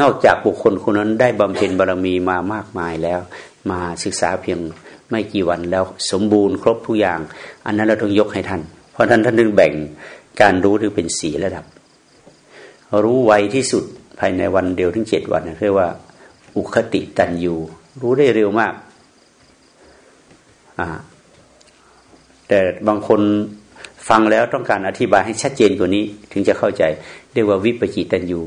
นอกจากบุคคลคนนั้นได้บำเพ็ญบารมีมามากมายแล้ว มาศึกษาเพียงไม่กี่วันแล้วสมบูรณ์ครบทุกอย่าง อันนั้นเราต้องยกให้ท่าน เพราะท่านท่านนึงแบ่งการรู้หรือเป็นสีระดับ รู้ไวที่สุด ภายในวันเดียวถึงเจ็ดวันเรียกว่า อุคติตันยูรู้ได้เร็วมาก แต่บางคนฟังแล้วต้องการอธิบายให้ชัดเจนกว่านี้ ถึงจะเข้าใจ เรียกว่าวิปจิตันยู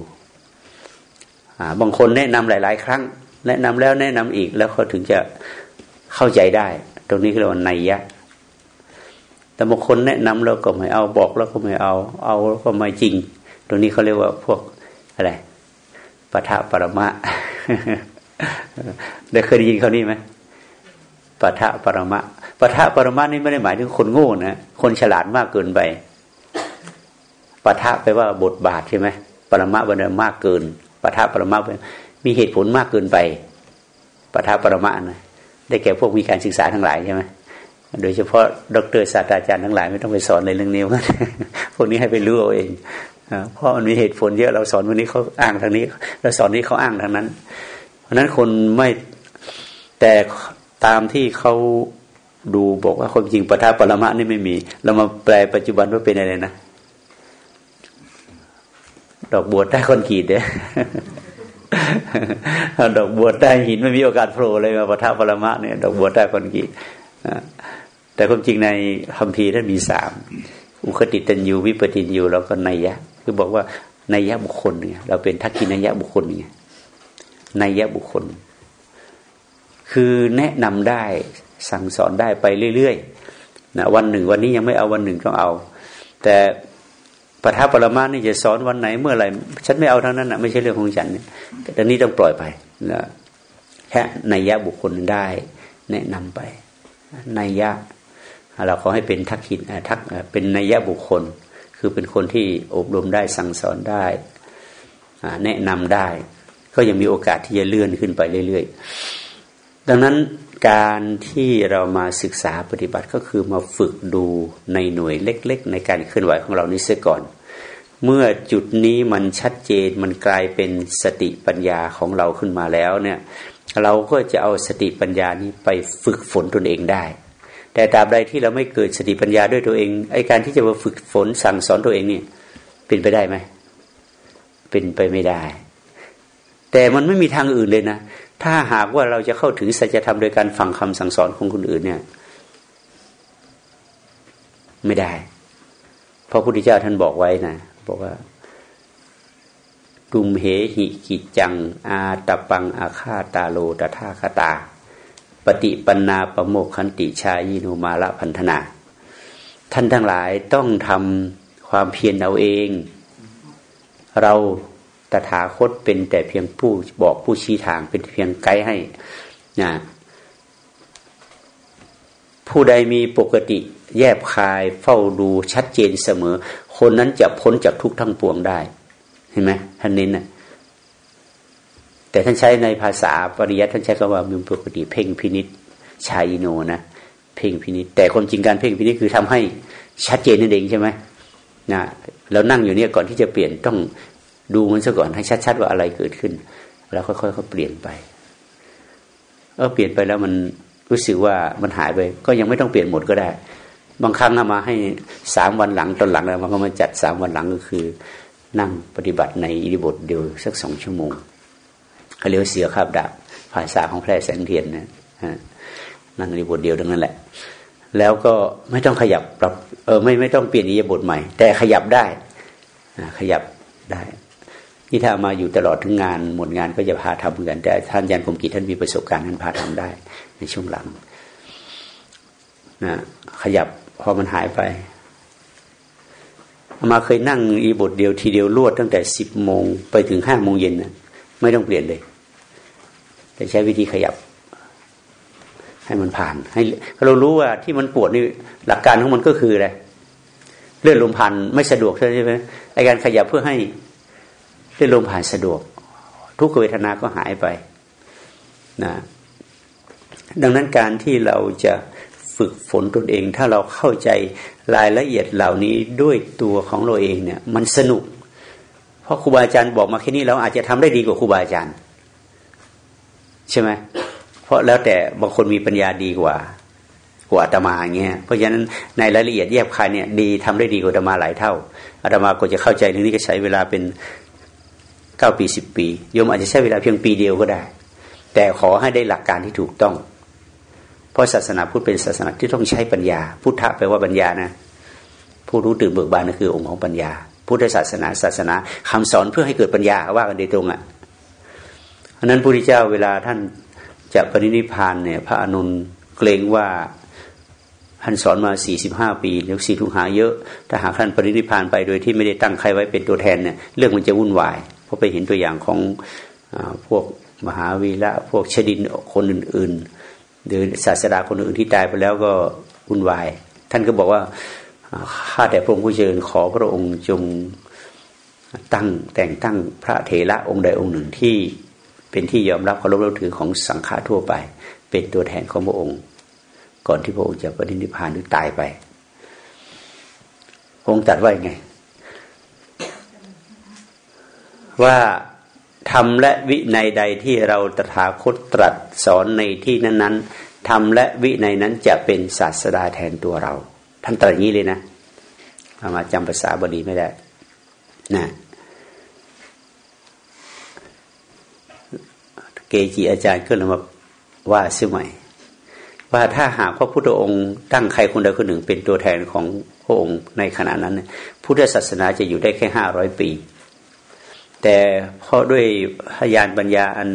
บางคนแนะนำหลาย ๆ ครั้ง แนะนำแล้วแนะนำอีกแล้วเขาถึงจะเข้าใจได้ ตรงนี้เรียกว่าไนยะแต่บางคนแนะนำแล้วก็ไม่เอาบอกแล้วก็ไม่เอา เอาแล้วก็ไม่จริง ตรงนี้เขาเรียกว่าพวกอะไร ปะทะปรมะได้เคยได้ยินเขานี่ไหมปะทะปรมะปะทะปรมะนี่ไม่ได้หมายถึงคนโง่นะคนฉลาดมากเกินไปปะทะไปลว่าบทบาทใช่ไหมปรมะวันมากเกินปะทะปรมะมีเหตุผลมากเกินไปปะทะปรมะนะได้แก่พวกมีการศึกษาทั้งหลายใช่ไหมโดยเฉพาะดรศาสตราจารย์ทั้งหลายไม่ต้องไปสอนในเรื่องนี้พวกนี้ให้ไปรู้เอาเอง เพราะมันมีเหตุผลเยอะเราสอนวันนี้เขาอ้างทางนี้เราสอนนี้เขาอ้างทางนั้น เพราะนั้นคนไม่แต่ตามที่เขาดูบอกว่าความจริงปทาปรมะนี่ไม่มี เรามาแปลปัจจุบันว่าเป็นอะไรนะ ดอกบัวใต้คอนกรีตเนี่ยดอกบัวใต้หินไม่มีโอกาสโผล่เลยมาปทาปรมะเนี่ยดอกบัวใต้คอนกรีตแต่ความจริงในคัมภีท่านมีสามอุคติตันยูวิปตินยูแล้วก็นัยยะ คือบอกว่านัยยะบุคคลเนี่ย เราเป็นทักกินัยยะบุคคลเนี่ยนัยยะบุคคล คือแนะนำได้สั่งสอนได้ไปเรื่อยๆนะวันหนึ่ง วันนี้ยังไม่เอาวันหนึ่งต้องเอา แต่ปทัปรมานี่จะสอนวันไหนเมื่อไหร่ฉันไม่เอาทั้งนั้นนะไม่ใช่เรื่องของฉันเนี่ยต่นี้ต้องปล่อยไปนะแค่นัยยะบุคคลได้ แนะนำไปนัยยะเราขอให้เป็นทักขินทักเป็นนัยยะบุคคล คือเป็นคนที่อบรมได้สั่งสอนได้แนะนำได้ ก็ยังมีโอกาสที่จะเลื่อนขึ้นไปเรื่อย ๆ ดังนั้นการที่เรามาศึกษาปฏิบัติก็คือมาฝึกดูในหน่วยเล็ก ๆ ในการเคลื่อนไหวของเรานี้เสียก่อน เมื่อจุดนี้มันชัดเจนมันกลายเป็นสติปัญญาของเราขึ้นมาแล้วเนี่ย เราก็จะเอาสติปัญญานี้ไปฝึกฝนตนเองได้ แต่ตราบใดที่เราไม่เกิดสติปัญญาด้วยตัวเองไอ้การที่จะมาฝึกฝนสั่งสอนตัวเองเนี่ยเป็นไปได้ไหมเป็นไปไม่ได้ แต่มันไม่มีทางอื่นเลยนะ ถ้าหากว่าเราจะเข้าถึงสัจธรรมโดยการฟังคำสั่งสอนของคนอื่นเนี่ย ไม่ได้ เพราะพุทธเจ้าท่านบอกไว้นะบอกว่าดุมเหหิกิจัง อาตปังอาคาตาโลตถาคตา ปฏิปันนาประโมกขันติชายินุมาละพันธนา ท่านทั้งหลายต้องทำความเพียรเอาเอง เราตถาคตเป็นแต่เพียงผู้บอกผู้ชี้ทางเป็นเพียงไกด์ให้นะผู้ใดมีปกติแยบคายเฝ้าดูชัดเจนเสมอ คนนั้นจะพ้นจากทุกทั้งปวงได้ เห็นไหมท่านนี้นะ แต่ท่านใช้ในภาษาปริยัติท่านใช้คำว่ามีปกติเพ่งพินิษชายโนนะเพ่งพินิษแต่คนจริงการเพ่งพินิษคือทำให้ชัดเจนนั่นเองใช่ไหมนะแล้วนั่งอยู่เนี่ยก่อนที่จะเปลี่ยนต้องดูมันซะก่อนให้ชัด ๆ ว่าอะไรเกิดขึ้น แล้วค่อยๆเขาเปลี่ยนไปเออเปลี่ยนไปแล้วมันรู้สึกว่ามันหายไป ก็ยังไม่ต้องเปลี่ยนหมดก็ได้ บางครั้งเอามาให้สามวันหลังตอนหลังแล้วมันก็มาจัดสามวันหลังก็คือ นั่งปฏิบัติในอิริบทเดียวสักสองชั่วโมง เขาเรียกเสียคาบดาบภาษาของแพร่แสงเทียนนะนั่งอิริบทเดียวดังนั้นแหละ แล้วก็ไม่ต้องขยับปรับเออไม่ไม่ต้องเปลี่ยนอิริบทใหม่ แต่ขยับได้ขยับได้ที่ถ้ามาอยู่ตลอดถึงงานหมดงานก็จะพาทำเหมือนกัน แต่ท่านยันคมกิจท่านมีประสบการณ์ท่านพาทำได้ ในช่วงหลังนะขยับพอมันหายไปมาเคยนั่งอีบทเดียวทีเดียวรวดตั้งแต่สิบโมงไปถึงห้าโมงเย็นนะไม่ต้องเปลี่ยนเลย แต่ใช้วิธีขยับ ให้มันผ่าน ให้เรารู้ว่าที่มันปวดนี่หลักการของมันก็คืออะไรเลื่อนลมพันไม่สะดวกใช่ไหมไอการขยับเพื่อให้ได้ลมหายสะดวก ทุกเวทนาก็หายไปนะดังนั้นการที่เราจะฝึกฝนตนเอง ถ้าเราเข้าใจรายละเอียดเหล่านี้ด้วยตัวของเราเองเนี่ย มันสนุก เพราะครูบาอาจารย์บอกมาแค่นี้เราอาจจะทำได้ดีกว่าครูบาอาจารย์ ใช่ไหมเพราะแล้วแต่บางคนมีปัญญาดีกว่า กว่าอาตมาเงี้ยเพราะฉะนั้นในรายละเอียดแยบคายเนี่ยดีทำได้ดีกว่าอาตมาหลายเท่าอาตมาก็จะเข้าใจเรื่องนี้ก็ใช้เวลาเป็นเก้าปีสิบปีโยมอาจจะใช้เวลาเพียงปีเดียวก็ได้ แต่ขอให้ได้หลักการที่ถูกต้อง เพราะศาสนาพุทธเป็นศาสนาที่ต้องใช้ปัญญา พุทธะแปลว่าปัญญานะ ผู้รู้ตื่นเบิกบานนั่นคือองค์ของปัญญา พุทธศาสนาศาสนาคำสอนเพื่อให้เกิดปัญญาว่ากันโดยตรงอะ ราะนั้นพระพุทธเจ้าเวลาท่านจะปรินิพานเนี่ย พระอนุนเกรงว่าท่านสอนมาสี่สิบห้าปีเดี๋ยวสี่ทุกหาเยอะ ถ้าหากท่านปรินิพานไปโดยที่ไม่ได้ตั้งใครไว้เป็นตัวแทนเนี่ยเรื่องมันจะวุ่นวาย เพราะไปเห็นตัวอย่างของอพวกมหาวีระพวกชดินคนอื่นๆ หรือศาสดาคนอื่นที่ตายไปแล้วก็วุ่นวาย ท่านก็บอกว่าข้าแต่พระองค์ผู้เจริญขอพระองค์จงตั้งแต่งตั้งพระเถระองค์ใดองค์หนึ่งที่ เป็นที่ยอมรับเคารพนับถือของสังฆาทั่วไป เป็นตัวแทนของพระองค์ ก่อนที่พระองค์จะปฏินิพพานหรือตายไปองค์ตัดว่าไง ว่าทำและวิในใดที่เราตถาคตตรัสสอนในที่นั้นๆทำและวิในนั้นจะเป็นศาสดาแทนตัวเรา ท่านตรัสงี้เลยนะมาจำภาษาบาลีไม่ได้ นะ เกจิอาจารย์ก็เลยมาว่าเสียใหม่ ว่าถ้าหากว่าพุทธองค์ตั้งใครคนใดคนหนึ่งเป็นตัวแทนของพระองค์ในขณะนั้น พุทธศาสนาจะอยู่ได้แค่ห้าร้อยปี แต่เพราะด้วยพยานปัญญาอัน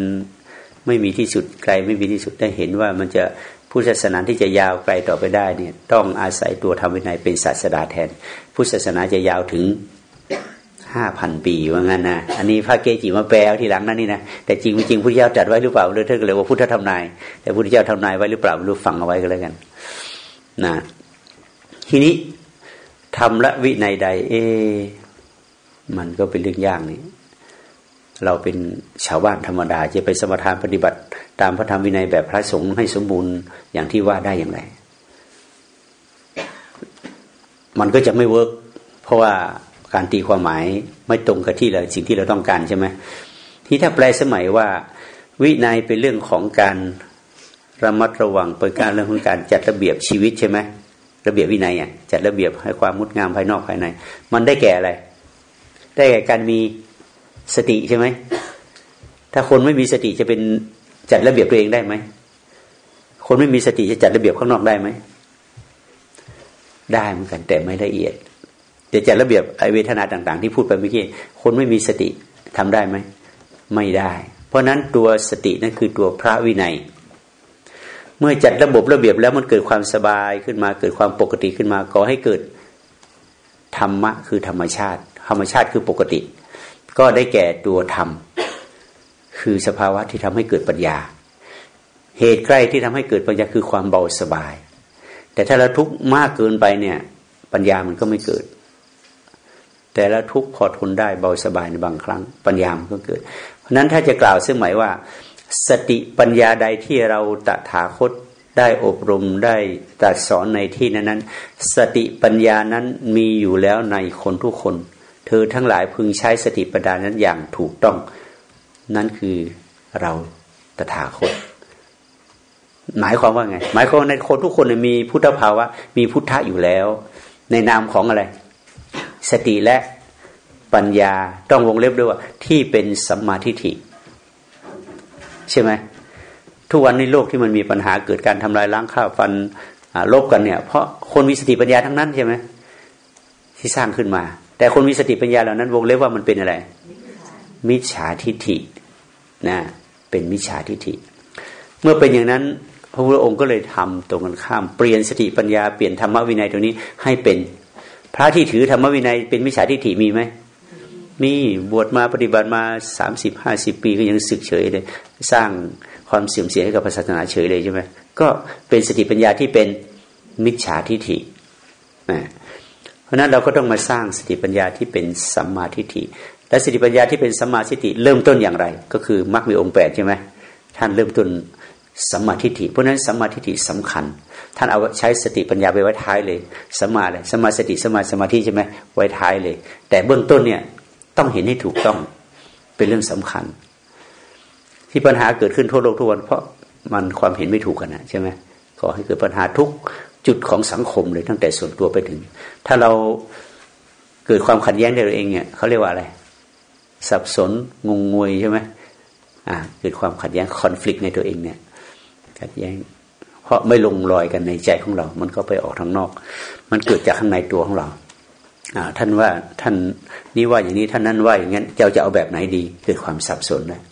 ไม่มีที่สุดไกลไม่มีที่สุดได้เห็นว่ามันจะพุทธศาสนาที่จะยาวไกลต่อไปได้เนี่ยต้องอาศัยตัวธรรมวินัยเป็นศาสดาแทน พุทธศาสนาจะยาวถึง ห้าพันปีว่างั้นนะอันนี้พระเกจิมาแปลทีหลังนั่นนี่นะแต่จริงจริงพุทธเจ้าจัดไว้หรือเปล่าเลยท่านก็เลยว่าพุทธธรรมนาย แต่พุทธเจ้าทำนายไว้หรือเปล่าไม่รู้ฟังเอาไว้ก็แล้วกันนะทีนี้ธรรมวินัยใด เอ มันก็เป็นเรื่องยากนี่เราเป็นชาวบ้านธรรมดา จะไปสมาทานปฏิบัติ ตามพระธรรมวินัยแบบพระสงฆ์ให้สมบูรณ์อย่างที่ว่าได้อย่างไร มันก็จะไม่ work เพราะว่า การตีความหมายไม่ตรงกับที่เราสิ่งที่เราต้องการใช่ไหมที่ถ้าแปลสมัยว่า วินัยเป็นเรื่องของการระมัดระวังเป็นการเรื่องของการจัดระเบียบชีวิตใช่ไหมระเบียบวินัยอะจัดระเบียบให้ความงดงามภายนอกภายใน มันได้แก่อะไร ได้แก่การมีสติใช่ไหมถ้าคนไม่มีสติจะเป็นจัดระเบียบตัวเองได้ไหมคนไม่มีสติจะจัดระเบียบข้างนอกได้ไหมได้เหมือนกันแต่ไม่ละเอียด จะจัดระเบียบไอเวทนาต่าง ๆ ที่พูดไปเมื่อกี้คนไม่มีสติทำได้ไหมไม่ได้ เพราะนั้นตัวสตินั่นคือตัวพระวินัย เมื่อจัดระบบระเบียบแล้วมันเกิดความสบายขึ้นมาเกิดความปกติขึ้นมาก่อให้เกิดธรรมะคือธรรมชาติ ธรรมชาติคือปกติ ก็ได้แก่ตัวธรรม คือสภาวะที่ทำให้เกิดปัญญา เหตุใกล้ที่ทำให้เกิดปัญญาคือความเบาสบาย แต่ถ้าเราทุกข์มากเกินไปเนี่ย ปัญญามันก็ไม่เกิด แต่ละทุกพอทนได้เบาสบายในบางครั้งปัญญามันก็เกิด เพราะนั้นถ้าจะกล่าวซึ่งหมายว่า สติปัญญาใดที่เราตถาคตได้อบรมได้ตรัสสอนในที่นั้นนั้น สติปัญญานั้นมีอยู่แล้วในคนทุกคน เธอทั้งหลายพึงใช้สติปัญญานั้นอย่างถูกต้อง นั่นคือเราตถาคต หมายความว่าไง หมายความในคนทุกคนมีพุทธภาวะ มีพุทธะอยู่แล้ว ในนามของอะไร สติและปัญญาต้องวงเล็บด้วยว่า ที่เป็นสัมมาทิฏฐิใช่ไหมทุกวันในโลกที่มันมีปัญหาเกิดการทำลายล้างข้าวฟันลบกันเนี่ย เพราะคนมีสติปัญญาทั้งนั้นใช่ไหมที่สร้างขึ้นมา แต่คนมีสติปัญญาเหล่านั้น วงเล็บว่ามันเป็นอะไร มิจฉาทิฏฐินะเป็นมิจฉาทิฏฐิ เมื่อเป็นอย่างนั้นพระพุทธองค์ก็เลยทำตรงกันข้าม เปลี่ยนสติปัญญาเปลี่ยนธรรมวินัยตรงนี้ให้เป็น พระที่ถือธรรมวินัยเป็นมิจฉาทิฏฐิมีไหมมีบวชมาปฏิบัติมาสามสิบห้าสิบปีก็ยังสึกเฉยเลย สร้างความเสื่อมเสียให้กับศาสนาเฉยเลยใช่ไหมก็เป็นสติปัญญาที่เป็นมิจฉาทิฏฐินะเพราะนั้นเราก็ต้องมาสร้างสติปัญญาที่เป็นสัมมาทิฏฐิและสติปัญญาที่เป็นสัมมาทิฏฐิเริ่มต้นอย่างไร ก็คือมรรคมีองค์แปดใช่ไหมท่านเริ่มต้น สัมมาทิฏฐิเพราะนั้นสัมมาทิฏฐิสำคัญ ท่านเอาใช้สติปัญญาไปไว้ท้ายเลยสัมมาเลยสัมมาสติสัมมาสมาธิใช่ไหมไว้ท้ายเลย แต่เบื้องต้นเนี่ยต้องเห็นให้ถูกต้องเป็นเรื่องสำคัญ ที่ปัญหาเกิดขึ้นทั่วโลกทุกวัน เพราะมันความเห็นไม่ถูกกันนะใช่ไหมก่อให้เกิดปัญหาทุกจุดของสังคมเลยตั้งแต่ส่วนตัวไปถึง ถ้าเราเกิดความขัดแย้งในตัวเองเนี่ยเขาเรียกว่าอะไร สับสนงงงวยใช่ไหมอ่าเกิดความขัดแย้งคอน FLICT ในตัวเองเนี่ย ขัดแย้ง เพราะไม่ลงรอยกันในใจของเรา มันก็ไปออกทางนอก มันเกิดจากข้างในตัวของเราท่านว่าท่านนี่ว่าอย่างนี้ท่านนั้นว่าอย่างนั้นเจ้าจะเอาแบบไหนดีเกิดความสับสนนะ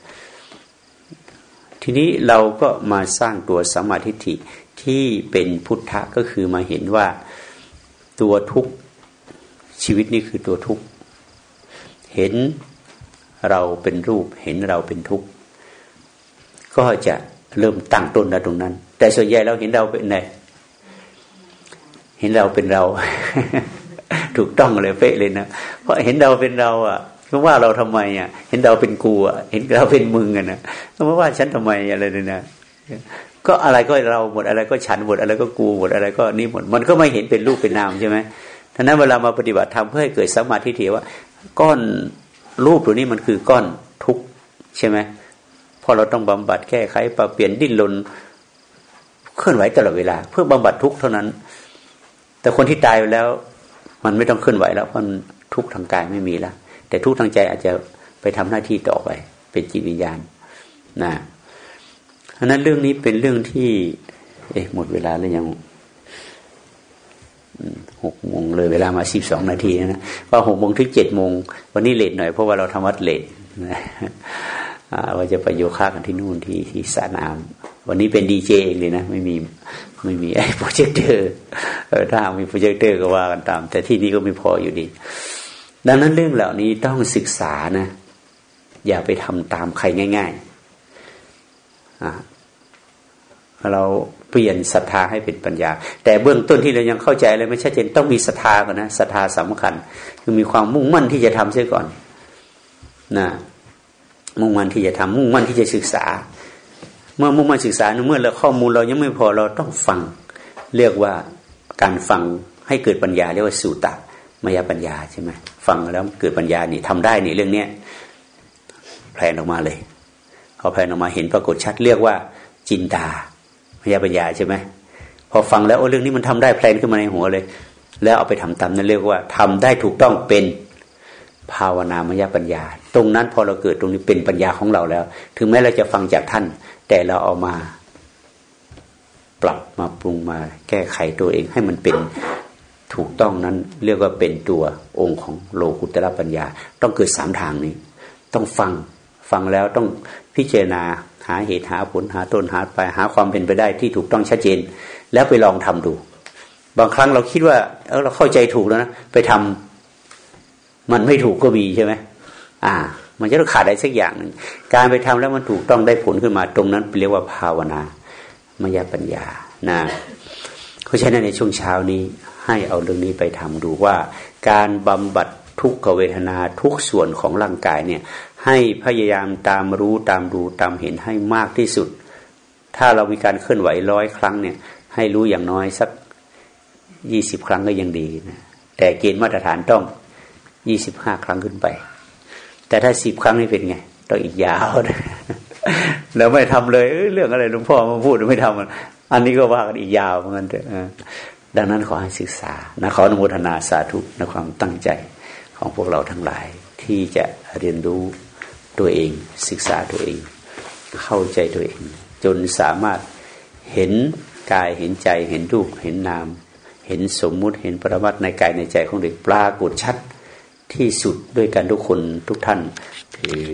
ทีนี้เราก็มาสร้างตัวสมาธิิที่เป็นพุทธะก็คือมาเห็นว่าตัวทุกชีวิตนี่คือตัวทุกเห็นเราเป็นรูป เห็นเราเป็นทุกก็จะ เริ่มตั้งต้นนะตรงนั้น แต่ส่วนใหญ่เราเห็นเราเป็นไงเห็นเราเป็นเรา ถูกต้องเลยเป๊ะเลยนะเพราะเห็นเราเป็นเรา อะก็ว่าเราทำไมอะ เห็นเราเป็นกูอะเห็นเราเป็นมึงอะนะก็มาว่าฉันทำไมอะไรเลยนะก็อะไรก็เราหมดอะไรก็ฉันหมดอะไรก็กูหมดอะไรก็นี่หมด มันก็ไม่เห็นเป็นรูปเป็นนามใช่ไหมท่านั้นเวลามาปฏิบัติธรรมเพื่อให้เกิดสมาธิเถว่า ก้อนรูปตัวนี้มันคือก้อนทุกข์ใช่ไหม พอเราต้องบำบัดแก้ไขปรับเปลี่ยนดิ้นรนเคลื่อนไหวตลอดเวลา เพื่อบำบัดทุกข์เท่านั้น แต่คนที่ตายไปแล้ว มันไม่ต้องเคลื่อนไหวแล้วเพราะทุกข์ทางกายไม่มีแล้วแต่ทุกข์ทางใจอาจจะไปทำหน้าที่ต่อไป เป็นจิตวิญญาณนะเพราะนั้นเรื่องนี้เป็นเรื่องที่ เอ๊ะหมดเวลาแล้วยังหกโมงเลยเวลามาสิบสองนาทีนะว่าหกโมงถึงเจ็ดโมงวันนี้ late หน่อยเพราะว่าเราทำวัด late ว่าจะไปโยคะกันที่นู่นที่ที่สนามวันนี้เป็นดีเจเองเลยนะ ไม่มีไม่มีไอ้โปรเจคเตอร์ถ้ามีโปรเจคเตอร์ก็ว่ากันตาม แต่ที่นี้ก็ไม่พออยู่ดี ดังนั้นเรื่องเหล่านี้ต้องศึกษานะ อย่าไปทำตามใครง่ายๆเราเปลี่ยนศรัทธาให้เป็นปัญญา แต่เบื้องต้นที่เรายังเข้าใจอะไรไม่ชัดเจนต้องมีศรัทธาก่อนนะศรัทธาสำคัญ คือมีความมุ่งมั่นที่จะทำเสียก่อนนะ มุ่งมั่นที่จะทำมุ่งมั่นที่จะศึกษา เมื่อมุ่งมั่นศึกษาเมื่อเราข้อมูลเรายังไม่พอเราต้องฟัง เรียกว่าการฟังให้เกิดปัญญาเรียกว่าสูตรมายาปัญญาใช่ไหมฟังแล้วเกิดปัญญานี่ทำได้นี่เรื่องเนี้ยแผลนออกมาเลยพอแผลนออกมาเห็นปรากฏชัดเรียกว่าจินตามายาปัญญาใช่ไหมพอฟังแล้วโอ้เรื่องนี้มันทำได้แผลนขึ้นมาในหัวเลย แล้วเอาไปทำตามนั่นเรียกว่าทำได้ถูกต้องเป็นภาวนามยปัญญา ตรงนั้นพอเราเกิดตรงนี้เป็นปัญญาของเราแล้ว ถึงแม้เราจะฟังจากท่าน แต่เราเอามาปรับมาปรุงมาแก้ไขตัวเองให้มันเป็นถูกต้องนั้น เรียกว่าเป็นตัวองค์ของโลกุตระปัญญา ต้องเกิดสามทางนี้ ต้องฟังฟังแล้วต้องพิจารณาหาเหตุหาผลหาต้นหาปลายหาความเป็นไปได้ที่ถูกต้องชัดเจน แล้วไปลองทำดู บางครั้งเราคิดว่าเออเราเข้าใจถูกแล้วนะไปทำมันไม่ถูกก็มีใช่ไหม อ่า มันจะต้องขาดอะไรสักอย่างหนึ่งการไปทำแล้วมันถูกต้องได้ผลขึ้นมาตรงนั้นเรียกว่าภาวนามายปัญญานะเพราะฉะนั้นในช่วงเช้านี้ให้เอาเรื่องนี้ไปทำดูว่า การบำบัดทุกขเวทนาทุกส่วนของร่างกายเนี่ย ให้พยายามตามรู้ตามดูตามเห็นให้มากที่สุด ถ้าเรามีการเคลื่อนไหวร้อยครั้งเนี่ย ให้รู้อย่างน้อยสักยี่สิบครั้งก็ยังดีนะแต่เกณฑ์มาตรฐานต้องยี่สิบห้าครั้งขึ้นไป แต่ถ้าสิบครั้งนี่เป็นไงต้องอีกยาวนะแล้วไม่ทำเลยเรื่องอะไรหลวงพ่อมาพูดไม่ทำอันนี้ก็ว่ากันอีกยาวเหมือนกันดังนั้นขอให้ศึกษานะขออนุโมทนาสาธุในความตั้งใจของพวกเราทั้งหลายที่จะเรียนรู้ตัวเอง ศึกษาตัวเอง เข้าใจตัวเอง จนสามารถเห็นกายเห็นใจเห็นรูปเห็นนาม เห็นสมมุติเห็นปรมัตในกายในใจของเด็กปรากฏชัด ที่สุดด้วยกันทุกคนทุกท่านคือ